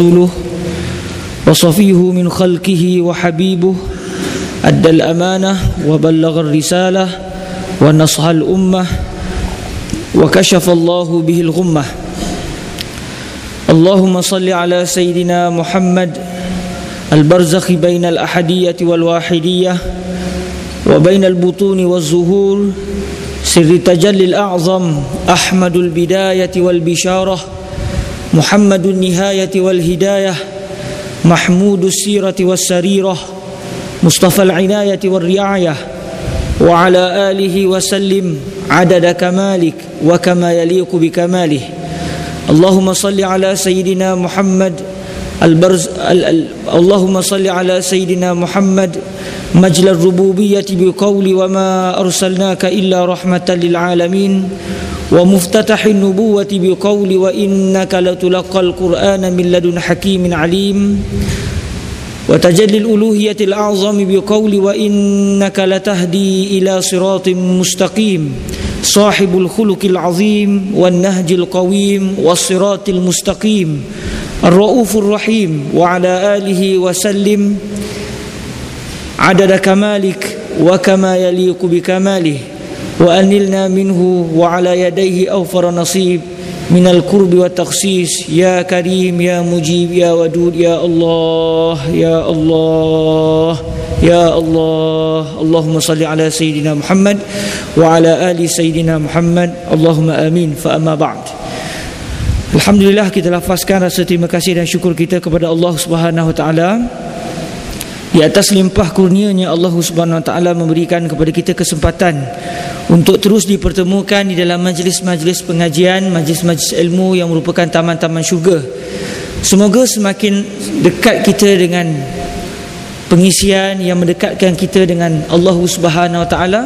رسوله وصفيه من خلقه وحبيبه أدى الأمانة وبلغ الرسالة ونصح الأمة وكشف الله به الغمة. اللهم صل على سيدنا محمد البرزخ بين الأحدية والواحدية وبين البطون والزهور سر التجلي الأعظم أحمد البداية والبشارة. محمد النهاية والهداية محمود السيرة والسريرة مصطفى العناية والرعاية وعلى آله وسلم عدد كمالك وكما يليق بكماله. اللهم صل على سيدنا محمد البرز ال ال اللهم صل على سيدنا محمد مجل الربوبية بقول وما أرسلناك إلا رحمة للعالمين ومفتتح النبوة بقول وإنك لتلقى القرآن من لدن حكيم عليم وتجلي الألوهية الأعظم بقول وإنك لتهدي إلى صراط مستقيم صاحب الخلق العظيم والنهج القويم والصراط المستقيم الرؤوف الرحيم وعلى آله وسلم عدد كمالك وكما يليق بكماله وأنلنا منه وعلى يديه أوفر نصيب من القرب والتخصيص. يا كريم يا مجيب يا ودود يا الله يا الله يا الله. اللهم صل على سيدنا محمد وعلى آل سيدنا محمد. اللهم آمين. فأما بعد. Alhamdulillah kita lafazkan rasa terima kasih dan syukur kita kepada Allah Subhanahu Wa Taala. Di atas limpah kurnianya Allah Subhanahu Wa Taala memberikan kepada kita kesempatan untuk terus dipertemukan di dalam majlis-majlis pengajian, majlis-majlis ilmu yang merupakan taman-taman syurga. Semoga semakin dekat kita dengan pengisian yang mendekatkan kita dengan Allah Subhanahu Wa Taala,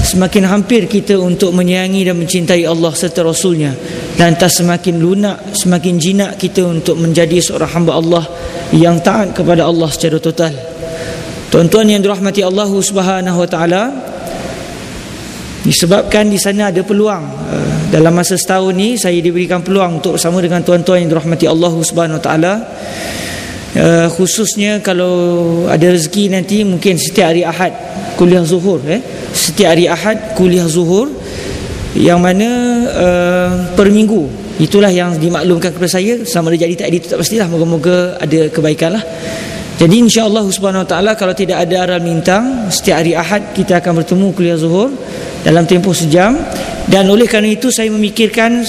semakin hampir kita untuk menyayangi dan mencintai Allah serta Rasulnya dan tak semakin lunak, semakin jinak kita untuk menjadi seorang hamba Allah yang taat kepada Allah secara total. Tuan-tuan yang dirahmati Allah Subhanahu Wa Taala, disebabkan di sana ada peluang. Uh, dalam masa setahun ni saya diberikan peluang untuk bersama dengan tuan-tuan yang dirahmati Allah Subhanahu Wa Taala. Uh, khususnya kalau ada rezeki nanti mungkin setiap hari Ahad kuliah zuhur eh. Setiap hari Ahad kuliah zuhur yang mana uh, per minggu. Itulah yang dimaklumkan kepada saya. Sama ada jadi tak itu tak pastilah. Moga-moga ada kebaikan lah jadi insya-Allah Subhanahu Wa Taala kalau tidak ada aral mintang setiap hari Ahad kita akan bertemu kuliah zuhur dalam tempoh sejam dan oleh kerana itu saya memikirkan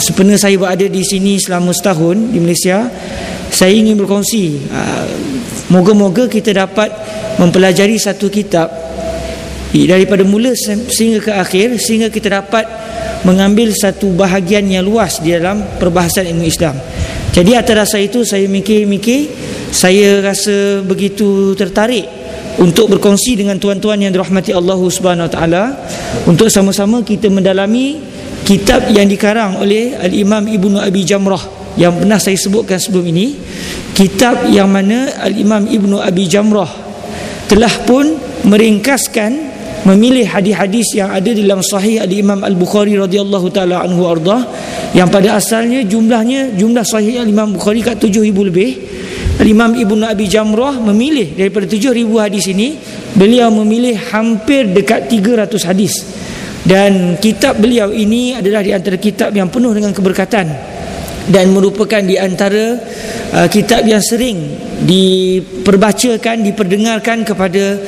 sebenarnya saya berada di sini selama setahun di Malaysia saya ingin berkongsi uh, moga-moga kita dapat mempelajari satu kitab daripada mula sehingga ke akhir sehingga kita dapat mengambil satu bahagian yang luas di dalam perbahasan ilmu Islam. Jadi atas dasar itu saya mikir-mikir saya rasa begitu tertarik untuk berkongsi dengan tuan-tuan yang dirahmati Allah Subhanahu Wa Taala. Untuk sama-sama kita mendalami kitab yang dikarang oleh Al-Imam Ibnu Abi Jamrah yang pernah saya sebutkan sebelum ini. Kitab yang mana al-Imam Ibnu Abi Jamrah telah pun meringkaskan memilih hadis-hadis yang ada dalam sahih al-Imam Al-Bukhari radhiyallahu taala anhu arda yang pada asalnya jumlahnya jumlah sahih al-Imam Bukhari kat 7000 lebih Al-Imam Ibnu Abi Jamrah memilih daripada 7000 hadis ini beliau memilih hampir dekat 300 hadis. Dan kitab beliau ini adalah di antara kitab yang penuh dengan keberkatan dan merupakan di antara uh, kitab yang sering diperbacakan diperdengarkan kepada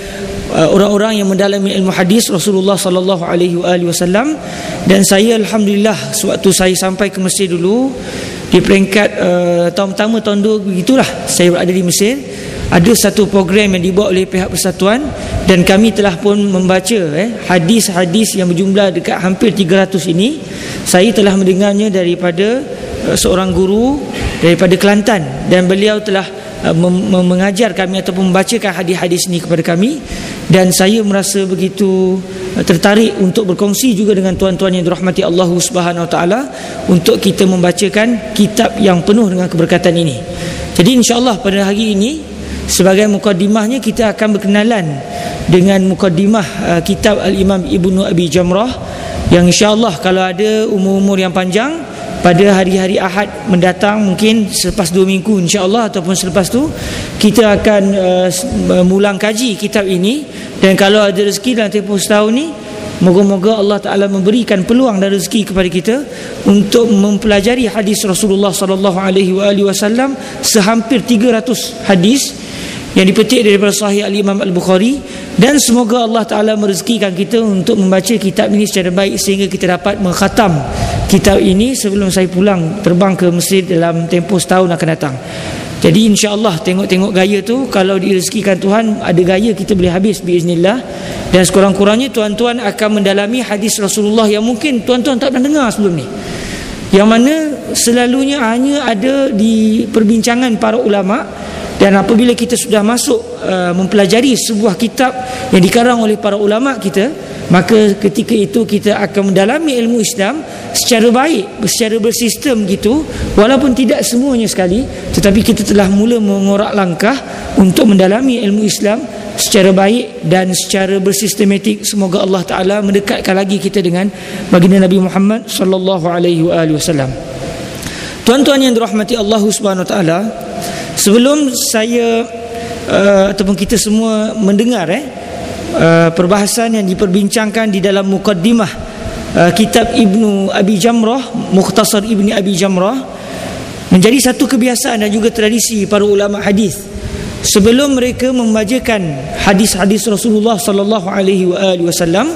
uh, orang-orang yang mendalami ilmu hadis Rasulullah sallallahu alaihi wasallam. Dan saya alhamdulillah sewaktu saya sampai ke Mesir dulu di peringkat uh, tahun pertama tahun 2 begitulah saya berada di Mesir. Ada satu program yang dibuat oleh pihak persatuan dan kami telah pun membaca eh, hadis-hadis yang berjumlah dekat hampir 300 ini. Saya telah mendengarnya daripada uh, seorang guru daripada Kelantan dan beliau telah mengajar kami ataupun membacakan hadis-hadis ini kepada kami dan saya merasa begitu uh, tertarik untuk berkongsi juga dengan tuan-tuan yang dirahmati Allah Subhanahu Taala untuk kita membacakan kitab yang penuh dengan keberkatan ini. Jadi insya-Allah pada hari ini sebagai mukadimahnya kita akan berkenalan dengan mukadimah uh, kitab Al-Imam Ibnu Abi Jamrah yang insya-Allah kalau ada umur-umur yang panjang pada hari-hari Ahad mendatang mungkin selepas dua minggu insya-Allah ataupun selepas tu kita akan uh, mulang kaji kitab ini. Dan kalau ada rezeki dalam tempoh setahun ni Moga-moga Allah Taala memberikan peluang dan rezeki kepada kita untuk mempelajari hadis Rasulullah sallallahu alaihi wasallam sehampir 300 hadis yang dipetik daripada sahih al-Imam al-Bukhari dan semoga Allah Taala merezekikan kita untuk membaca kitab ini secara baik sehingga kita dapat mengkhatam kitab ini sebelum saya pulang terbang ke Mesir dalam tempoh setahun akan datang. Jadi insya-Allah tengok-tengok gaya tu kalau direzekikan Tuhan ada gaya kita boleh habis biiznillah dan sekurang-kurangnya tuan-tuan akan mendalami hadis Rasulullah yang mungkin tuan-tuan tak pernah dengar sebelum ni. Yang mana selalunya hanya ada di perbincangan para ulama dan apabila kita sudah masuk uh, mempelajari sebuah kitab yang dikarang oleh para ulama kita maka ketika itu kita akan mendalami ilmu Islam secara baik secara bersistem gitu walaupun tidak semuanya sekali tetapi kita telah mula mengorak langkah untuk mendalami ilmu Islam secara baik dan secara bersistematik. Semoga Allah taala mendekatkan lagi kita dengan baginda Nabi Muhammad sallallahu alaihi wasallam. Tuan-tuan yang dirahmati Allah Subhanahu taala sebelum saya uh, ataupun kita semua mendengar eh Uh, perbahasan yang diperbincangkan di dalam mukaddimah uh, kitab Ibnu Abi Jamrah Mukhtasar Ibni Abi Jamrah menjadi satu kebiasaan dan juga tradisi para ulama hadis. Sebelum mereka membacakan hadis-hadis Rasulullah sallallahu alaihi wasallam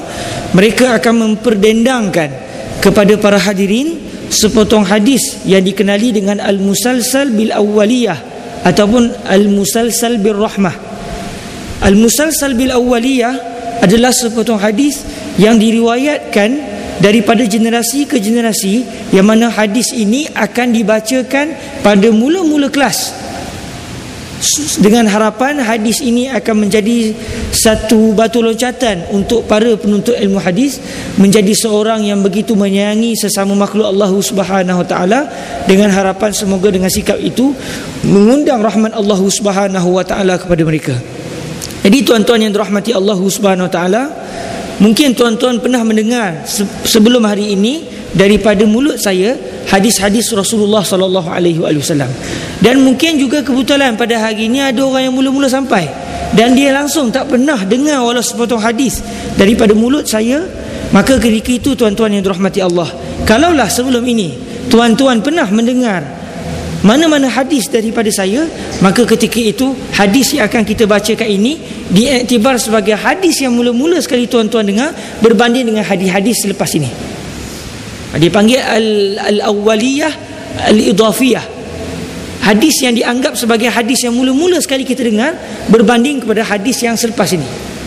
mereka akan memperdendangkan kepada para hadirin sepotong hadis yang dikenali dengan al-musalsal bil awwaliyah ataupun al-musalsal bil rahmah Al-Musalsal bil Awwaliyah adalah sepotong hadis yang diriwayatkan daripada generasi ke generasi yang mana hadis ini akan dibacakan pada mula-mula kelas dengan harapan hadis ini akan menjadi satu batu loncatan untuk para penuntut ilmu hadis menjadi seorang yang begitu menyayangi sesama makhluk Allah Subhanahu wa taala dengan harapan semoga dengan sikap itu mengundang rahmat Allah Subhanahu wa taala kepada mereka. Jadi tuan-tuan yang dirahmati Allah Subhanahu Wa Taala, mungkin tuan-tuan pernah mendengar sebelum hari ini daripada mulut saya hadis-hadis Rasulullah sallallahu alaihi wasallam. Dan mungkin juga kebetulan pada hari ini ada orang yang mula-mula sampai. Dan dia langsung tak pernah dengar walau sepotong hadis daripada mulut saya, maka ketika itu tuan-tuan yang dirahmati Allah, kalaulah sebelum ini tuan-tuan pernah mendengar mana-mana hadis daripada saya maka ketika itu hadis yang akan kita bacakan ini diiktibar sebagai hadis yang mula-mula sekali tuan-tuan dengar berbanding dengan hadis-hadis selepas ini dia panggil al-awwaliyah al-idafiyah hadis yang dianggap sebagai hadis yang mula-mula sekali kita dengar berbanding kepada hadis yang selepas ini.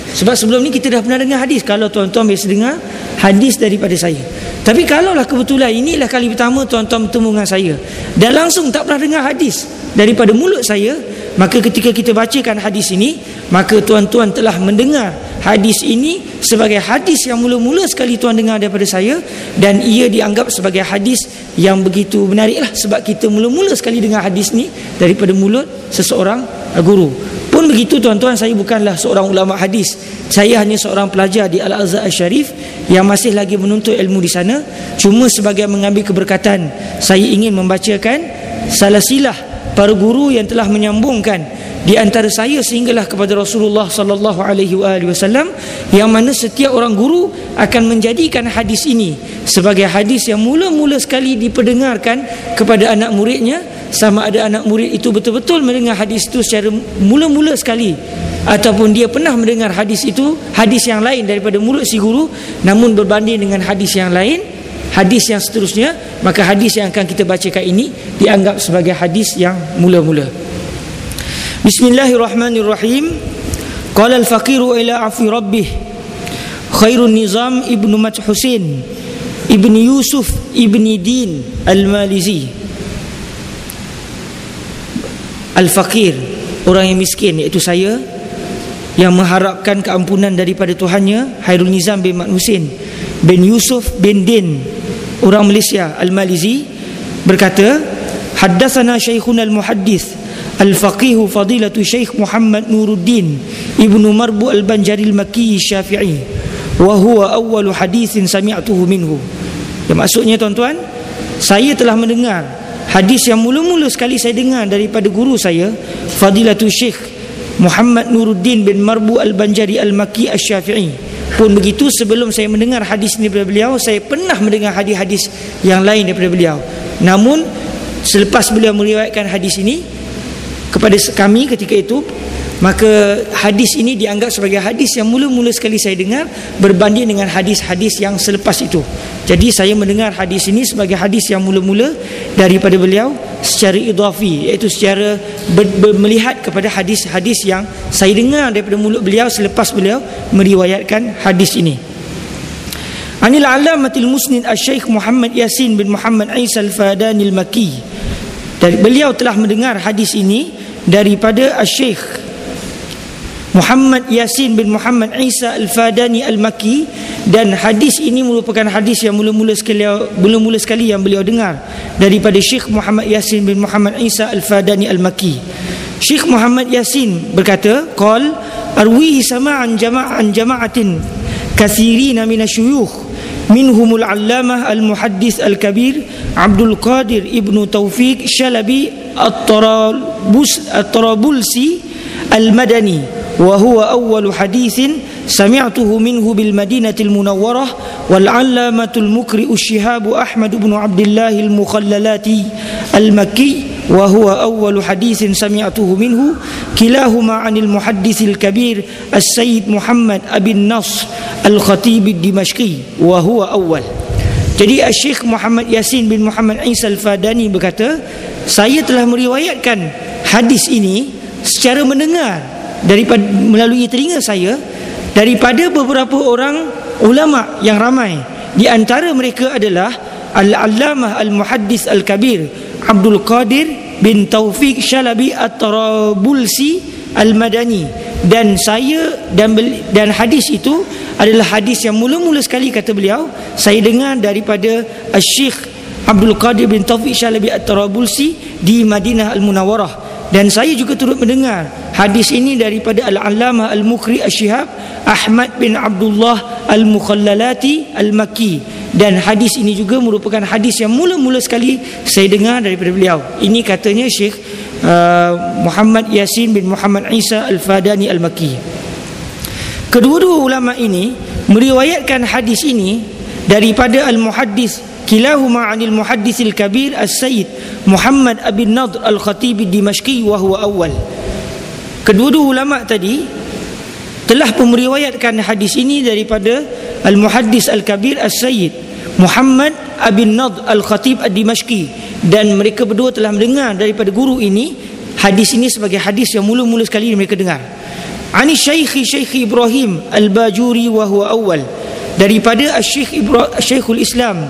Sebab sebelum ni kita dah pernah dengar hadis. Kalau tuan-tuan biasa dengar hadis daripada saya. Tapi kalaulah kebetulan inilah kali pertama tuan-tuan bertemu dengan saya. Dan langsung tak pernah dengar hadis daripada mulut saya, maka ketika kita bacakan hadis ini, maka tuan-tuan telah mendengar hadis ini sebagai hadis yang mula-mula sekali tuan dengar daripada saya dan ia dianggap sebagai hadis yang begitu menariklah sebab kita mula-mula sekali dengar hadis ni daripada mulut seseorang guru. Pun begitu tuan-tuan saya bukanlah seorang ulama hadis. Saya hanya seorang pelajar di Al-Azhar Al-Syarif yang masih lagi menuntut ilmu di sana. Cuma sebagai mengambil keberkatan, saya ingin membacakan salah silah para guru yang telah menyambungkan di antara saya sehinggalah kepada Rasulullah sallallahu alaihi wasallam yang mana setiap orang guru akan menjadikan hadis ini sebagai hadis yang mula-mula sekali diperdengarkan kepada anak muridnya sama ada anak murid itu betul-betul mendengar hadis itu secara mula-mula sekali ataupun dia pernah mendengar hadis itu hadis yang lain daripada mulut si guru namun berbanding dengan hadis yang lain hadis yang seterusnya maka hadis yang akan kita bacakan ini dianggap sebagai hadis yang mula-mula Bismillahirrahmanirrahim. Qala al-faqiru ila afi rabbih. Khairun nizam ibnu Mat Husin Ibni Yusuf Ibni Din Al-Malizi. Al-Faqir Orang yang miskin iaitu saya Yang mengharapkan keampunan daripada Tuhannya Hairul Nizam bin Mat Husin Bin Yusuf bin Din Orang Malaysia Al-Malizi Berkata Haddathana Syekhuna Al-Muhaddith Al-Faqih Fadilatu Syekh Muhammad Nuruddin Ibnu Marbu Al-Banjari Al-Makki Syafi'i. Wa huwa awwalu hadithin sami'tuhu minhu. Yang maksudnya tuan-tuan saya telah mendengar hadis yang mula-mula sekali saya dengar daripada guru saya Fadilatul Syekh Muhammad Nuruddin bin Marbu Al-Banjari Al-Maki Al-Syafi'i pun begitu sebelum saya mendengar hadis ini daripada beliau saya pernah mendengar hadis-hadis yang lain daripada beliau. Namun selepas beliau meriwayatkan hadis ini kepada kami ketika itu maka hadis ini dianggap sebagai hadis yang mula-mula sekali saya dengar berbanding dengan hadis-hadis yang selepas itu. Jadi saya mendengar hadis ini sebagai hadis yang mula-mula daripada beliau secara idafi iaitu secara ber- ber- melihat kepada hadis-hadis yang saya dengar daripada mulut beliau selepas beliau meriwayatkan hadis ini. Anil alamatil musnid al-syeikh Muhammad Yasin bin Muhammad Isa al-Fadani al-Maki dari beliau telah mendengar hadis ini daripada al-syeikh Muhammad Yasin bin Muhammad Isa Al-Fadani Al-Maki dan hadis ini merupakan hadis yang mula-mula sekali mula-mula sekali yang beliau dengar daripada Syekh Muhammad Yasin bin Muhammad Isa Al-Fadani Al-Maki. Syekh Muhammad Yasin berkata, "Qal arwihi sama'an jama'an jama'atin kathirina min asyuyukh منهم العلامة المحدث الكبير عبد القادر ابن توفيق شلبي الطرابلسي المدني وهو أول حديث سمعته منه بالمدينة المنورة والعلامة المكرئ الشهاب أحمد بن عبد الله المخللاتي المكي wa huwa awwalu hadisin sami'atuhu minhu kilahuma 'anil muhaddis al-kabir as-sayyid Muhammad ibn Nas al-khatib ad-dimashqi. Wa huwa awwal. Jadi Syekh Muhammad Yasin bin Muhammad Isa al-Fadani berkata saya telah meriwayatkan hadis ini secara mendengar daripada melalui telinga saya daripada beberapa orang ulama yang ramai. Di antara mereka adalah al-allamah al-muhaddis al-kabir Abdul Qadir bin Taufik Shalabi At-Tarabulsi Al-Madani. Dan saya dan dan hadis itu adalah hadis yang mula-mula sekali kata beliau saya dengar daripada Syekh Abdul Qadir bin Taufik Shalabi At-Tarabulsi di Madinah Al-Munawwarah dan saya juga turut mendengar hadis ini daripada Al-Allamah Al-Mukri Al-Shihab Ahmad bin Abdullah Al-Mukhallalati Al-Makki. Dan hadis ini juga merupakan hadis yang mula-mula sekali saya dengar daripada beliau. Ini katanya Syekh uh, Muhammad Yasin bin Muhammad Isa Al-Fadani Al-Makki. Kedua-dua ulama ini meriwayatkan hadis ini daripada Al-Muhaddis anil muhaddisil kabir as-sayyid Muhammad bin Nadr al-Khatib Dimashqi wa huwa awal kedua-dua ulama tadi telah meriwayatkan hadis ini daripada al-muhaddis al-kabir as-sayyid Muhammad bin Nadr al-Khatib Dimashqi dan mereka berdua telah mendengar daripada guru ini hadis ini sebagai hadis yang mula-mula sekali mereka dengar. Ani syaikhi syaikh Ibrahim al-Bajuri wa huwa awal daripada Syekh Ibrahim Syekhul Islam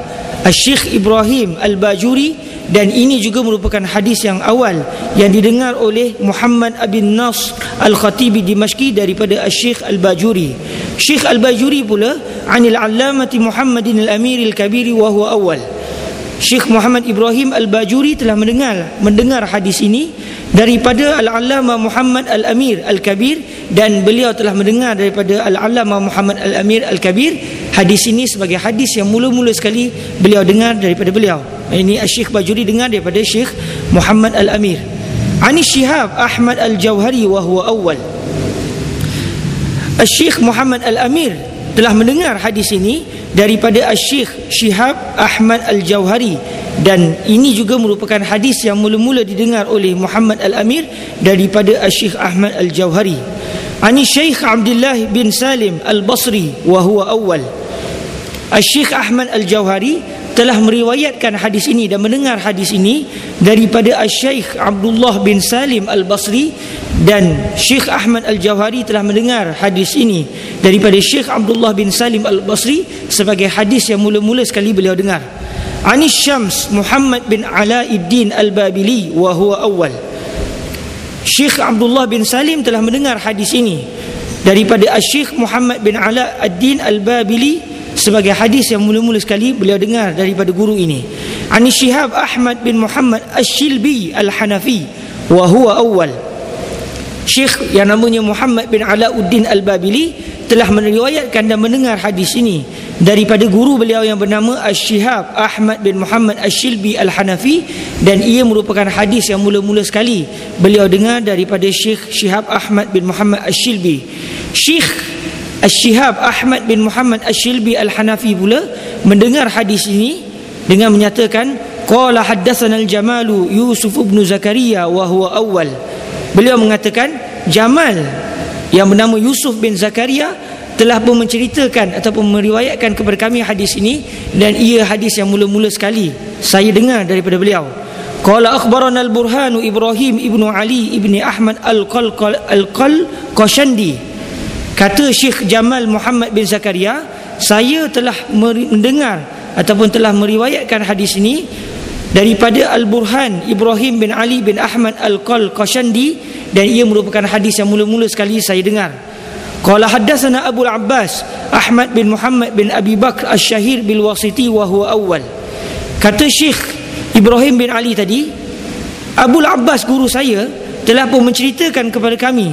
Syekh Ibrahim Al-Bajuri dan ini juga merupakan hadis yang awal yang didengar oleh Muhammad bin Nas Al-Khatibi Dimashqi daripada Syekh Al-Bajuri. Syekh Al-Bajuri pula anil allamati Muhammadin Al-Amir Al-Kabiri wa huwa awal. Syekh Muhammad Ibrahim Al-Bajuri telah mendengar mendengar hadis ini daripada Al-Allamah Muhammad Al-Amir Al-Kabir dan beliau telah mendengar daripada Al-Allamah Muhammad Al-Amir Al-Kabir hadis ini sebagai hadis yang mula-mula sekali beliau dengar daripada beliau. Ini Syekh Bajuri dengar daripada Syekh Muhammad Al-Amir. Ani Shihab Ahmad Al-Jawhari wa huwa awal Syekh Muhammad Al-Amir telah mendengar hadis ini daripada Syekh Syihab Ahmad Al-Jauhari. Dan ini juga merupakan hadis yang mula-mula didengar oleh Muhammad Al-Amir daripada Syekh Ahmad Al-Jauhari. Ani Syekh Abdullah bin Salim Al-Basri wa huwa awal Syekh Ahmad Al-Jauhari telah meriwayatkan hadis ini dan mendengar hadis ini daripada Syekh Abdullah bin Salim Al-Basri dan Syekh Ahmad Al-Jawhari telah mendengar hadis ini daripada Syekh Abdullah bin Salim Al-Basri sebagai hadis yang mula-mula sekali beliau dengar. Anis Syams Muhammad bin Alauddin Al-Babili wa huwa awal. Syekh Abdullah bin Salim telah mendengar hadis ini daripada Syekh Muhammad bin Alauddin Al-Babili sebagai hadis yang mula-mula sekali beliau dengar daripada guru ini. Anis Syihab Ahmad bin Muhammad Ash-Shilbi Al-Hanafi wa huwa awal. Syekh yang namanya Muhammad bin Alauddin Al-Babili telah meriwayatkan dan mendengar hadis ini daripada guru beliau yang bernama Asy-Syihab Ahmad bin Muhammad Asy-Syilbi Al-Hanafi dan ia merupakan hadis yang mula-mula sekali beliau dengar daripada Syekh Syihab Ahmad bin Muhammad Asy-Syilbi. Syekh Asy-Syihab Ahmad bin Muhammad Asy-Syilbi Al-Hanafi pula mendengar hadis ini dengan menyatakan qala haddatsana al-Jamalu Yusuf bin Zakaria wa huwa awwal. Beliau mengatakan Jamal yang bernama Yusuf bin Zakaria telah pun menceritakan ataupun meriwayatkan kepada kami hadis ini dan ia hadis yang mula-mula sekali saya dengar daripada beliau qala akhbarana al-burhan ibrahim ibnu ali ibni ahmad al-qalqal al-qal qashandi kata syekh jamal muhammad bin zakaria saya telah mendengar ataupun telah meriwayatkan hadis ini daripada al-burhan ibrahim bin ali bin ahmad al-qal qashandi dan ia merupakan hadis yang mula-mula sekali saya dengar. Qala haddatsana abu abbas ahmad bin muhammad bin abi bakr asy-syahir bil wasiti wa huwa awwal. Kata syekh ibrahim bin ali tadi abu abbas guru saya telah pun menceritakan kepada kami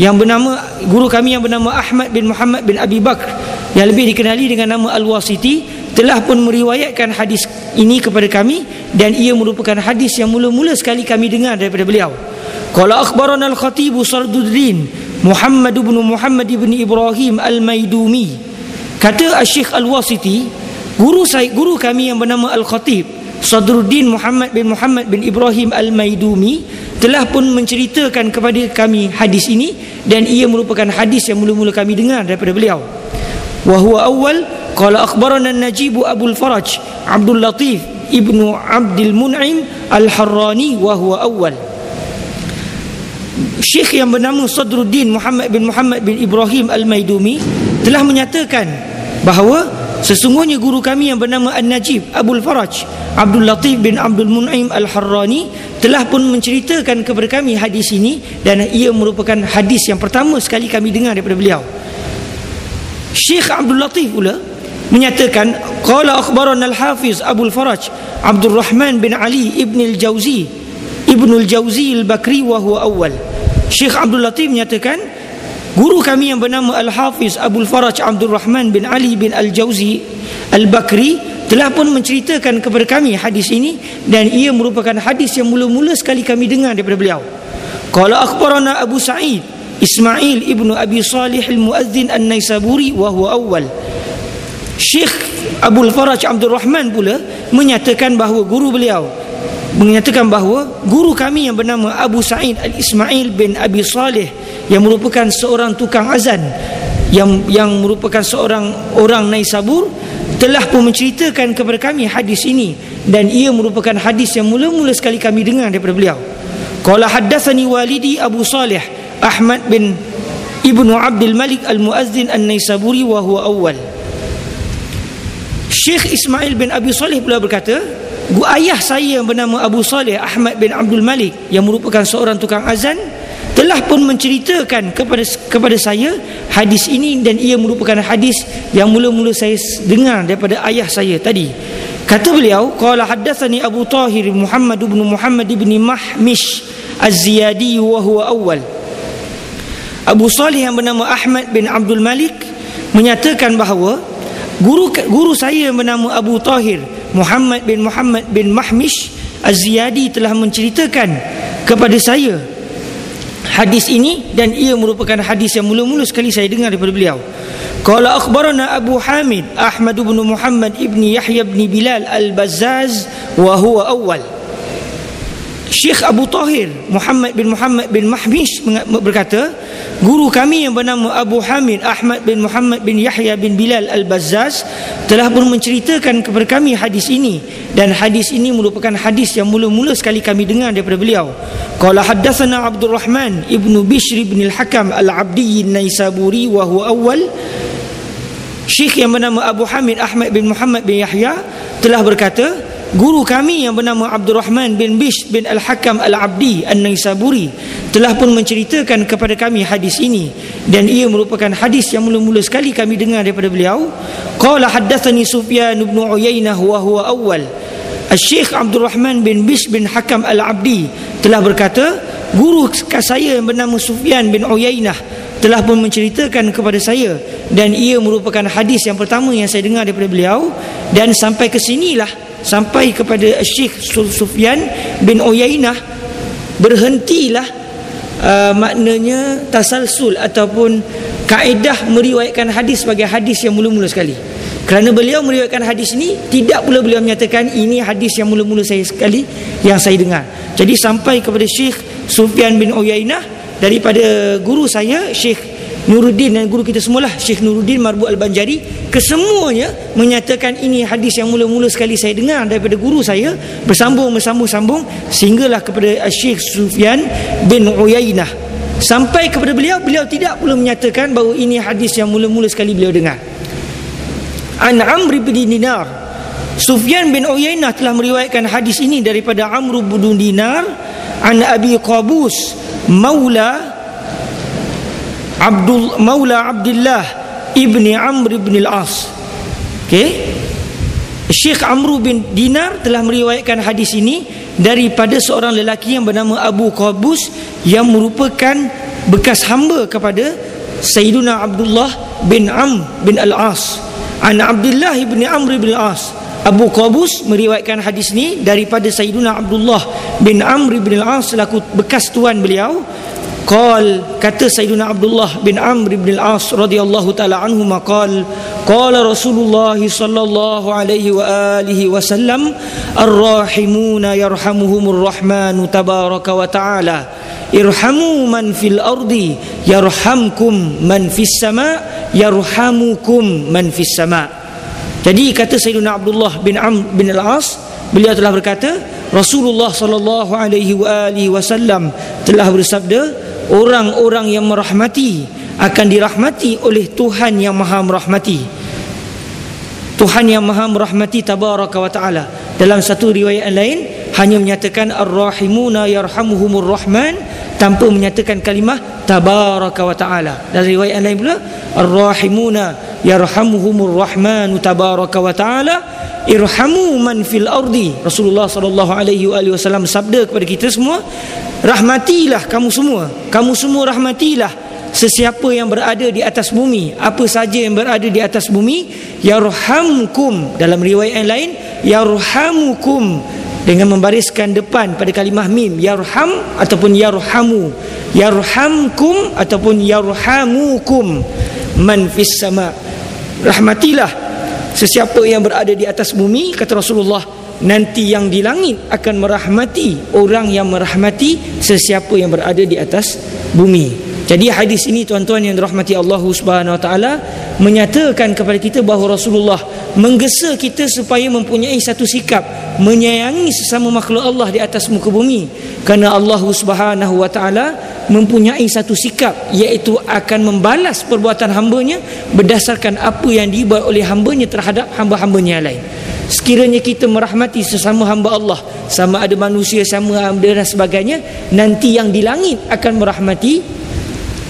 yang bernama guru kami yang bernama ahmad bin muhammad bin abi bakr yang lebih dikenali dengan nama al-wasiti telah pun meriwayatkan hadis ini kepada kami dan ia merupakan hadis yang mula-mula sekali kami dengar daripada beliau. Qala akhbarana al-Khatib Sarduddin Muhammad bin Muhammad bin Ibrahim Al-Maidumi. Kata Syekh Al-Wasiti guru saya guru kami yang bernama Al-Khatib Sadruddin Muhammad bin Muhammad bin Ibrahim Al-Maidumi telah pun menceritakan kepada kami hadis ini dan ia merupakan hadis yang mula-mula kami dengar daripada beliau. Wa huwa awal qala akhbarana Najib Abu Al-Faraj Abdul Latif ibnu Abdul Mun'im Al-Harrani wa huwa awal. Syekh yang bernama Sadruddin Muhammad bin Muhammad bin Ibrahim Al-Maidumi telah menyatakan bahawa sesungguhnya guru kami yang bernama An-Najib Abdul Faraj Abdul Latif bin Abdul Mun'im Al-Harrani telah pun menceritakan kepada kami hadis ini dan ia merupakan hadis yang pertama sekali kami dengar daripada beliau. Syekh Abdul Latif pula menyatakan qala akhbarana al-Hafiz Abdul Faraj Abdul Rahman bin Ali ibn al-Jauzi Ibnu Al-Jauzi Al-Bakri wa huwa awal. Syekh Abdul Latif menyatakan guru kami yang bernama Al-Hafiz Abdul Faraj Abdul Rahman bin Ali bin Al-Jauzi Al-Bakri telah pun menceritakan kepada kami hadis ini dan ia merupakan hadis yang mula-mula sekali kami dengar daripada beliau. Qala akhbarana Abu Sa'id Ismail ibnu Abi Salih Al-Muazzin An-Naisaburi wa huwa awal. Syekh Abdul Faraj Abdul Rahman pula menyatakan bahawa guru beliau menyatakan bahawa guru kami yang bernama Abu Sa'id Al-Ismail bin Abi Saleh yang merupakan seorang tukang azan yang yang merupakan seorang orang Naisabur telah pun menceritakan kepada kami hadis ini dan ia merupakan hadis yang mula-mula sekali kami dengar daripada beliau. Qala haddatsani walidi Abu Saleh Ahmad bin Ibnu Abdul Malik Al-Muazzin An-Naisaburi wa huwa awal. Syekh Ismail bin Abi Saleh pula berkata, ayah saya bernama Abu Saleh Ahmad bin Abdul Malik yang merupakan seorang tukang azan telah pun menceritakan kepada kepada saya hadis ini dan ia merupakan hadis yang mula-mula saya dengar daripada ayah saya tadi. Kata beliau, qala haddatsani Abu Tahir Muhammad bin Muhammad bin Mahmish Az-Ziyadi wa huwa awal. Abu Saleh yang bernama Ahmad bin Abdul Malik menyatakan bahawa guru guru saya yang bernama Abu Tahir Muhammad bin Muhammad bin Mahmish Az-Ziyadi telah menceritakan kepada saya hadis ini dan ia merupakan hadis yang mula-mula sekali saya dengar daripada beliau. Qala akhbarana Abu Hamid Ahmad bin Muhammad ibni Yahya bin Bilal Al-Bazzaz wa huwa awal. Syekh Abu Tahir Muhammad bin Muhammad bin Mahmish berkata, guru kami yang bernama Abu Hamid Ahmad bin Muhammad bin Yahya bin Bilal Al-Bazzaz telah pun menceritakan kepada kami hadis ini dan hadis ini merupakan hadis yang mula-mula sekali kami dengar daripada beliau. Qala haddatsana Abdul Rahman ibnu Bishr bin Al-Hakam Al-Abdi An-Naisaburi wa huwa awwal Syekh yang bernama Abu Hamid Ahmad bin Muhammad bin Yahya telah berkata Guru kami yang bernama Abdul Rahman bin Bish bin Al-Hakam Al-Abdi An-Naisaburi telah pun menceritakan kepada kami hadis ini dan ia merupakan hadis yang mula-mula sekali kami dengar daripada beliau. Qala haddatsani Sufyan bin Uyainah wa huwa awwal. Al-Syekh Abdul Rahman bin Bish bin Hakam Al-Abdi telah berkata, guru saya yang bernama Sufyan bin Uyainah telah pun menceritakan kepada saya dan ia merupakan hadis yang pertama yang saya dengar daripada beliau dan sampai ke sinilah sampai kepada Syekh Sufyan bin Uyainah berhentilah uh, maknanya tasalsul ataupun kaedah meriwayatkan hadis sebagai hadis yang mula-mula sekali. Kerana beliau meriwayatkan hadis ini tidak pula beliau menyatakan ini hadis yang mula-mula saya sekali yang saya dengar. Jadi sampai kepada Syekh Sufyan bin Uyainah daripada guru saya Syekh Nuruddin dan guru kita semualah Syekh Nuruddin Marbu Al-Banjari kesemuanya menyatakan ini hadis yang mula-mula sekali saya dengar daripada guru saya bersambung bersambung sambung sehinggalah kepada Syekh Sufyan bin Uyainah. Sampai kepada beliau beliau tidak perlu menyatakan bahawa ini hadis yang mula-mula sekali beliau dengar. An Amr bin Dinar Sufyan bin Uyainah telah meriwayatkan hadis ini daripada Amr bin Dinar an Abi Qabus Maula Abdul Maula Abdullah ibni Amr ibn al-As. Okey. Syekh Amr bin Dinar telah meriwayatkan hadis ini daripada seorang lelaki yang bernama Abu Qabus yang merupakan bekas hamba kepada Sayyiduna Abdullah bin Amr bin Al-As. An Abdullah ibn Amr bin Al-As. Abu Qabus meriwayatkan hadis ini daripada Sayyiduna Abdullah bin Amr bin Al-As selaku bekas tuan beliau Qal kata Sayyiduna Abdullah bin Amr bin Al-As radhiyallahu taala anhu maqal qala Rasulullah sallallahu alaihi wa alihi wasallam ar-rahimuna yarhamuhumur rahmanu tabaraka wa taala. Irhamu man fil ardi yarhamkum man fis sama yarhamukum man fis sama. Jadi kata Sayyidina Abdullah bin Amr bin Al-As, beliau telah berkata, Rasulullah sallallahu alaihi wasallam telah bersabda, orang-orang yang merahmati akan dirahmati oleh Tuhan yang Maha merahmati. Tuhan yang Maha merahmati tabaraka wa taala. Dalam satu riwayat lain hanya menyatakan ar-rahimuna yarhamuhumur rahman tanpa menyatakan kalimah tabaraka wa taala. Dalam riwayat lain pula ar-rahimuna yarhamuhumur rahmanu tabaraka wa taala irhamu man fil ardi Rasulullah sallallahu alaihi wasallam sabda kepada kita semua rahmatilah kamu semua. Kamu semua rahmatilah sesiapa yang berada di atas bumi. Apa saja yang berada di atas bumi yarhamkum. Dalam riwayat yang lain yarhamukum. Dengan membariskan depan pada kalimah mim yarham ataupun yarhamu. Yarhamkum ataupun yarhamukum. Man fis sama' rahmatilah sesiapa yang berada di atas bumi kata Rasulullah nanti yang di langit akan merahmati orang yang merahmati sesiapa yang berada di atas bumi. Jadi hadis ini tuan-tuan yang dirahmati Allah Subhanahu Wa Taala menyatakan kepada kita bahawa Rasulullah menggesa kita supaya mempunyai satu sikap menyayangi sesama makhluk Allah di atas muka bumi. Kerana Allah Subhanahu Wa Taala mempunyai satu sikap iaitu akan membalas perbuatan hambanya berdasarkan apa yang dibuat oleh hambanya terhadap hamba-hambanya yang lain sekiranya kita merahmati sesama hamba Allah sama ada manusia sama ada dan sebagainya nanti yang di langit akan merahmati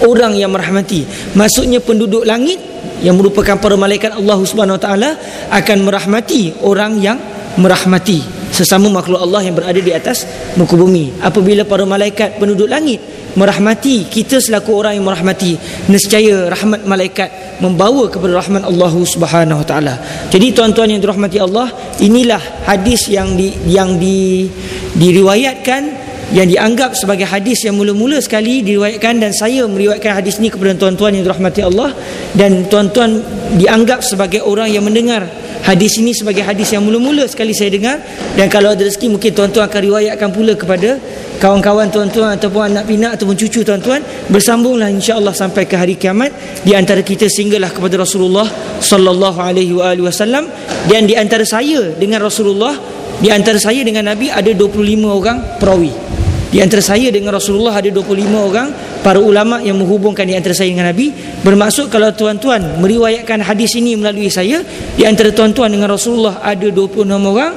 orang yang merahmati. Maksudnya penduduk langit yang merupakan para malaikat Allah Subhanahu Wa Taala akan merahmati orang yang merahmati sesama makhluk Allah yang berada di atas muka bumi. Apabila para malaikat penduduk langit merahmati kita selaku orang yang merahmati nescaya rahmat malaikat membawa kepada rahmat Allah Subhanahu Wa Taala. Jadi tuan-tuan yang dirahmati Allah inilah hadis yang di yang di diriwayatkan yang dianggap sebagai hadis yang mula-mula sekali diriwayatkan dan saya meriwayatkan hadis ini kepada tuan-tuan yang dirahmati Allah dan tuan-tuan dianggap sebagai orang yang mendengar hadis ini sebagai hadis yang mula-mula sekali saya dengar dan kalau ada rezeki mungkin tuan-tuan akan riwayatkan pula kepada kawan-kawan tuan-tuan ataupun anak pinak ataupun cucu tuan-tuan. Bersambunglah insya-Allah sampai ke hari kiamat. Di antara kita singgahlah kepada Rasulullah sallallahu alaihi wasallam dan di antara saya dengan Rasulullah di antara saya dengan Nabi ada 25 orang perawi di antara saya dengan Rasulullah ada 25 orang para ulama yang menghubungkan di antara saya dengan Nabi. Bermaksud kalau tuan-tuan meriwayatkan hadis ini melalui saya, di antara tuan-tuan dengan Rasulullah ada 26 orang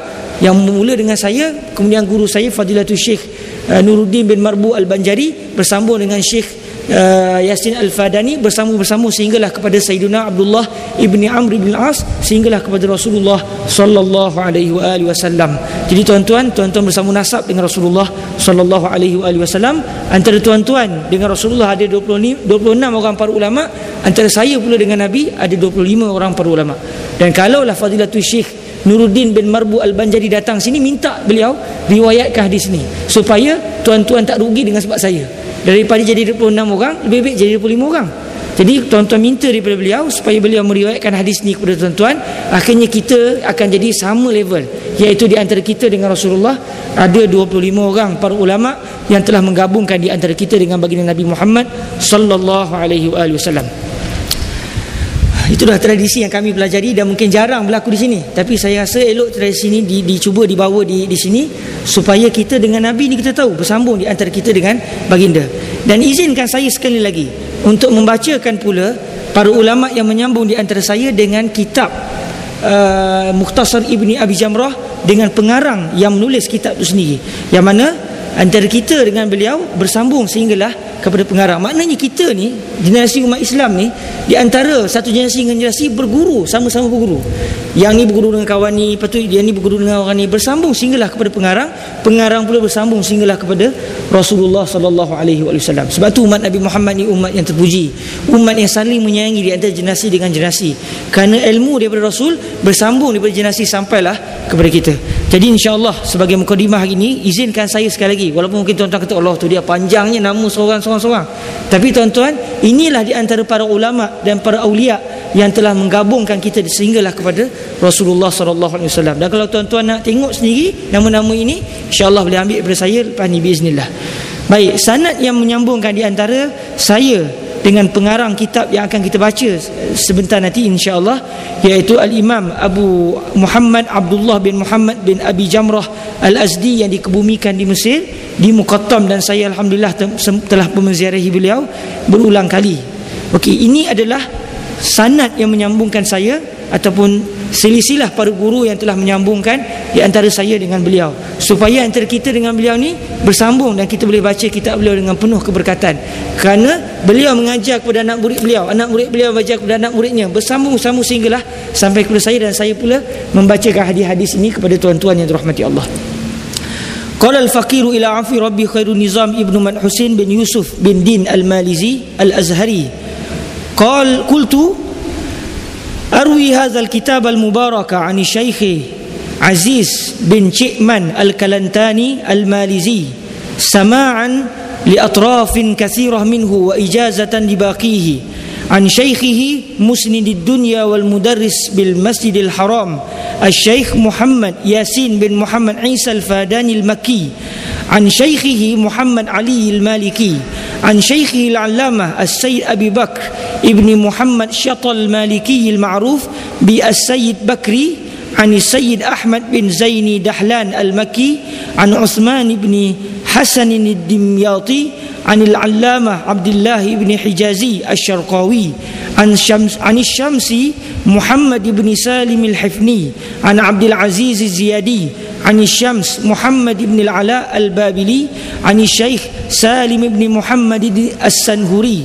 yang mula dengan saya, kemudian guru saya Fadilatul Syekh uh, Nuruddin bin Marbu Al-Banjari bersambung dengan Syekh uh, Yasin Al-Fadani bersama-bersama sehinggalah kepada Sayyidina Abdullah ibni Amr bin As sehinggalah kepada Rasulullah sallallahu alaihi wasallam. Jadi tuan-tuan, tuan-tuan bersama nasab dengan Rasulullah sallallahu alaihi wasallam. Antara tuan-tuan dengan Rasulullah ada 25 26 orang para ulama, antara saya pula dengan Nabi ada 25 orang para ulama. Dan kalaulah Fadilatul Syekh Nuruddin bin Marbu Al-Banjari datang sini minta beliau riwayatkan hadis ni supaya tuan-tuan tak rugi dengan sebab saya daripada jadi 26 orang lebih baik jadi 25 orang. Jadi tuan-tuan minta daripada beliau supaya beliau meriwayatkan hadis ni kepada tuan-tuan. Akhirnya kita akan jadi sama level iaitu di antara kita dengan Rasulullah ada 25 orang para ulama yang telah menggabungkan di antara kita dengan baginda Nabi Muhammad sallallahu alaihi wasallam Itulah tradisi yang kami pelajari dan mungkin jarang berlaku di sini. Tapi saya rasa elok tradisi ini di, dicuba dibawa di, di sini supaya kita dengan Nabi ni kita tahu bersambung di antara kita dengan baginda. Dan izinkan saya sekali lagi untuk membacakan pula para ulama yang menyambung di antara saya dengan kitab uh, Mukhtasar Ibni Abi Jamrah dengan pengarang yang menulis kitab itu sendiri. Yang mana antara kita dengan beliau bersambung sehinggalah kepada pengarang. Maknanya kita ni generasi umat Islam ni di antara satu generasi dengan generasi berguru sama-sama berguru. Yang ni berguru dengan kawan ni lepas tu dia ni berguru dengan orang ni bersambung sehinggalah kepada pengarang. Pengarang pula bersambung sehinggalah kepada Rasulullah sallallahu alaihi wasallam. Sebab tu umat Nabi Muhammad ni umat yang terpuji. Umat yang saling menyayangi di antara generasi dengan generasi. Kerana ilmu daripada Rasul bersambung daripada generasi sampailah kepada kita. Jadi insyaAllah sebagai mukadimah hari ini Izinkan saya sekali lagi Walaupun mungkin tuan-tuan kata Allah tu dia panjangnya nama seorang-seorang Tapi tuan-tuan Inilah di antara para ulama dan para awliya Yang telah menggabungkan kita sehinggalah kepada Rasulullah SAW Dan kalau tuan-tuan nak tengok sendiri Nama-nama ini InsyaAllah boleh ambil daripada saya Lepas ni biiznillah. Baik, sanat yang menyambungkan di antara saya dengan pengarang kitab yang akan kita baca sebentar nanti insya-Allah iaitu al-Imam Abu Muhammad Abdullah bin Muhammad bin Abi Jamrah Al-Azdi yang dikebumikan di Mesir di Muqattam dan saya alhamdulillah telah meziarahi beliau berulang kali. Okey, ini adalah sanad yang menyambungkan saya ataupun silsilah para guru yang telah menyambungkan di antara saya dengan beliau. Supaya antara kita dengan beliau ni bersambung dan kita boleh baca kitab beliau dengan penuh keberkatan. Kerana beliau mengajar kepada anak murid beliau. Anak murid beliau mengajar kepada anak muridnya. Bersambung-sambung sehinggalah sampai kepada saya dan saya pula membacakan hadis-hadis ini kepada tuan-tuan yang dirahmati Allah. Qala al-faqiru ila afi rabbi khairun nizam ibnu Man Husain bin Yusuf bin Din al-Malizi al-Azhari. Qal qultu أروي هذا الكتاب المبارك عن الشيخ عزيز بن شئمن الكلنتاني المالزي سماعا لأطراف كثيرة منه وإجازة لباقيه عن شيخه مسند الدنيا والمدرس بالمسجد الحرام الشيخ محمد ياسين بن محمد عيسى الفاداني المكي عن شيخه محمد علي المالكي عن شيخه العلامة السيد أبي بكر ابن محمد شطل المالكي المعروف بالسيد بكري عن السيد أحمد بن زيني دحلان المكي عن عثمان بن حسن الدمياطي عن العلامة عبد الله بن حجازي الشرقاوي عن شمس عن الشمسي محمد بن سالم الحفني عن عبد العزيز الزيادي عن الشمس محمد بن العلاء البابلي عن الشيخ سالم بن محمد السنهري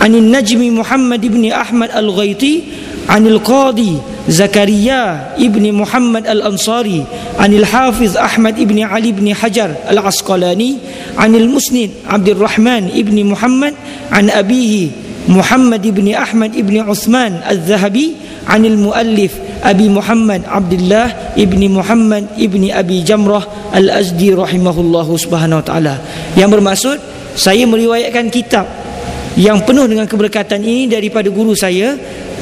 عن النجم محمد بن أحمد الغيطي عن القاضي زكريا ابن محمد الأنصاري عن الحافظ أحمد بن علي بن حجر العسقلاني عن المسند عبد الرحمن ابن محمد عن أبيه محمد بن أحمد بن عثمان الذهبي عن المؤلف أبي محمد عبد الله ابن محمد ابن أبي جمرة الأزدي رحمه الله سبحانه وتعالى yang bermaksud saya meriwayatkan kitab yang penuh dengan keberkatan ini daripada guru saya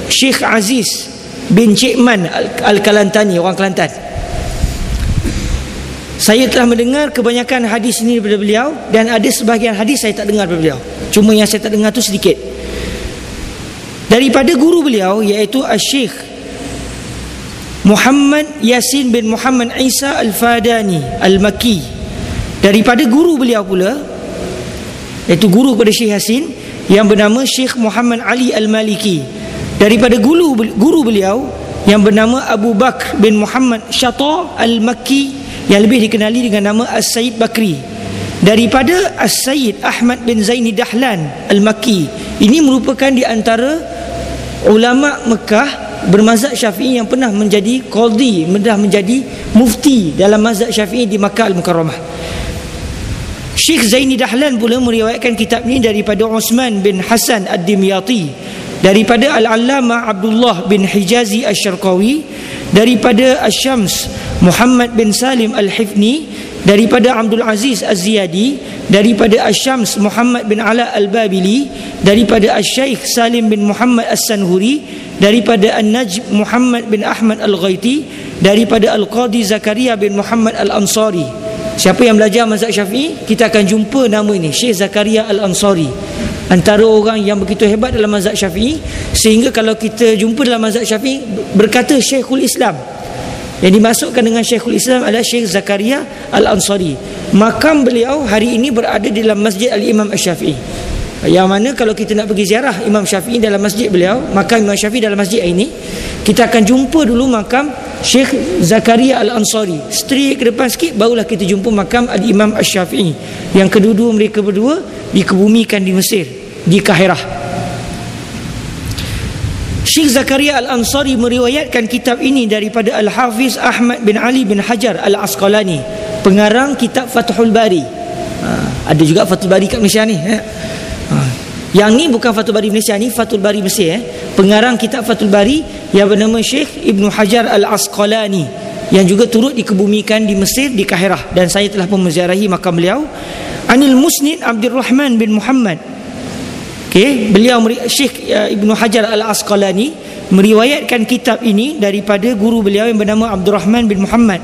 Syekh Aziz bin Cikman Al-Kalantani orang Kelantan. Saya telah mendengar kebanyakan hadis ini daripada beliau dan ada sebahagian hadis saya tak dengar daripada beliau. Cuma yang saya tak dengar tu sedikit. Daripada guru beliau iaitu Syekh Muhammad Yasin bin Muhammad Isa Al-Fadani Al-Maki daripada guru beliau pula iaitu guru kepada Syekh Yasin yang bernama Syekh Muhammad Ali Al-Maliki daripada guru guru beliau yang bernama Abu Bakr bin Muhammad Syata Al-Makki yang lebih dikenali dengan nama As-Said Bakri daripada As-Sayyid Ahmad bin Zaini Dahlan Al-Makki ini merupakan di antara ulama Mekah bermazhab Syafi'i yang pernah menjadi qadhi, pernah menjadi mufti dalam mazhab Syafi'i di Makkah Al-Mukarramah. Syekh Zaini Dahlan pula meriwayatkan kitab ini daripada Osman bin Hasan Ad-Dimyati, daripada Al-Allamah Abdullah bin Hijazi Asy-Syarqawi, daripada Asy-Syams Muhammad bin Salim Al-Hifni, daripada Abdul Aziz Az-Ziyadi, daripada Asy-Syams Muhammad bin Ala Al-Babili, daripada Asy-Syaikh Salim bin Muhammad As-Sanhuri, daripada An-Najm Muhammad bin Ahmad Al-Ghaiti daripada Al-Qadi Zakaria bin Muhammad Al-Ansari siapa yang belajar mazhab Syafi'i kita akan jumpa nama ini Syekh Zakaria Al-Ansari. Antara orang yang begitu hebat dalam mazhab Syafi'i sehingga kalau kita jumpa dalam mazhab Syafi'i berkata Syekhul Islam. Yang dimasukkan dengan Syekhul Islam adalah Syekh Zakaria Al-Ansari. Makam beliau hari ini berada di dalam Masjid Al-Imam Al-Syafi'i yang mana kalau kita nak pergi ziarah Imam Syafi'i dalam masjid beliau makam Imam Syafi'i dalam masjid ini kita akan jumpa dulu makam Syekh Zakaria Al-Ansari straight ke depan sikit barulah kita jumpa makam Al-Imam Al-Syafi'i yang kedua-dua mereka berdua dikebumikan di Mesir di Kahirah Syekh Zakaria Al-Ansari meriwayatkan kitab ini daripada Al-Hafiz Ahmad bin Ali bin Hajar Al-Asqalani pengarang kitab Fathul Bari ha, ada juga Fathul Bari kat Malaysia ni? Ha. Yang ni bukan Fatul Bari Malaysia ni Fatul Bari Mesir eh. Pengarang kitab Fatul Bari yang bernama Syekh Ibnu Hajar Al-Asqalani yang juga turut dikebumikan di Mesir di Kahirah dan saya telah pun menziarahi makam beliau. Anil Musnid Abdul Rahman bin Muhammad. Okey, beliau Syekh uh, Ibnu Hajar Al-Asqalani meriwayatkan kitab ini daripada guru beliau yang bernama Abdul Rahman bin Muhammad.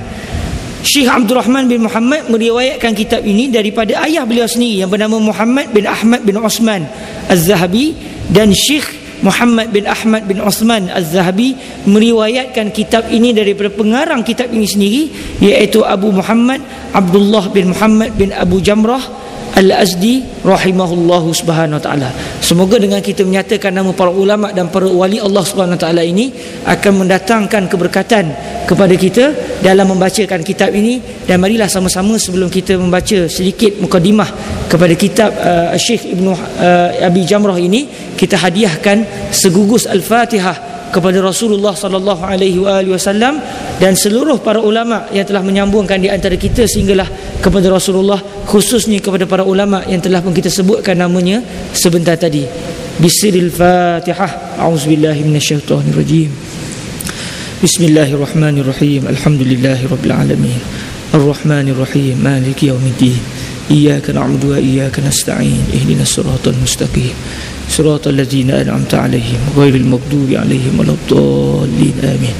Syekh Abdul Rahman bin Muhammad meriwayatkan kitab ini daripada ayah beliau sendiri yang bernama Muhammad bin Ahmad bin Osman Az-Zahabi dan Syekh Muhammad bin Ahmad bin Osman Az-Zahabi meriwayatkan kitab ini daripada pengarang kitab ini sendiri iaitu Abu Muhammad Abdullah bin Muhammad bin Abu Jamrah Al-Azdi rahimahullahu subhanahu wa ta'ala. Semoga dengan kita menyatakan nama para ulama dan para wali Allah subhanahu wa ta'ala ini akan mendatangkan keberkatan kepada kita dalam membacakan kitab ini. Dan marilah sama-sama sebelum kita membaca sedikit mukadimah kepada kitab uh, Syekh Ibnu uh, Abi Jamrah ini kita hadiahkan segugus Al-Fatihah kepada Rasulullah sallallahu alaihi wasallam dan seluruh para ulama yang telah menyambungkan di antara kita sehinggalah kepada Rasulullah khususnya kepada para ulama yang telah pun kita sebutkan namanya sebentar tadi. Bisiril fatihah. Auzubillahi minasyaitonirrajim. Bismillahirrahmanirrahim. Alhamdulillahirabbil alamin. Arrahmanirrahim. Maliki yaumiddin. Iyyaka na'budu wa iyyaka nasta'in. Ihdinas siratal mustaqim صراط الذين أنعمت عليهم غير المغضوب عليهم ولا الضالين آمين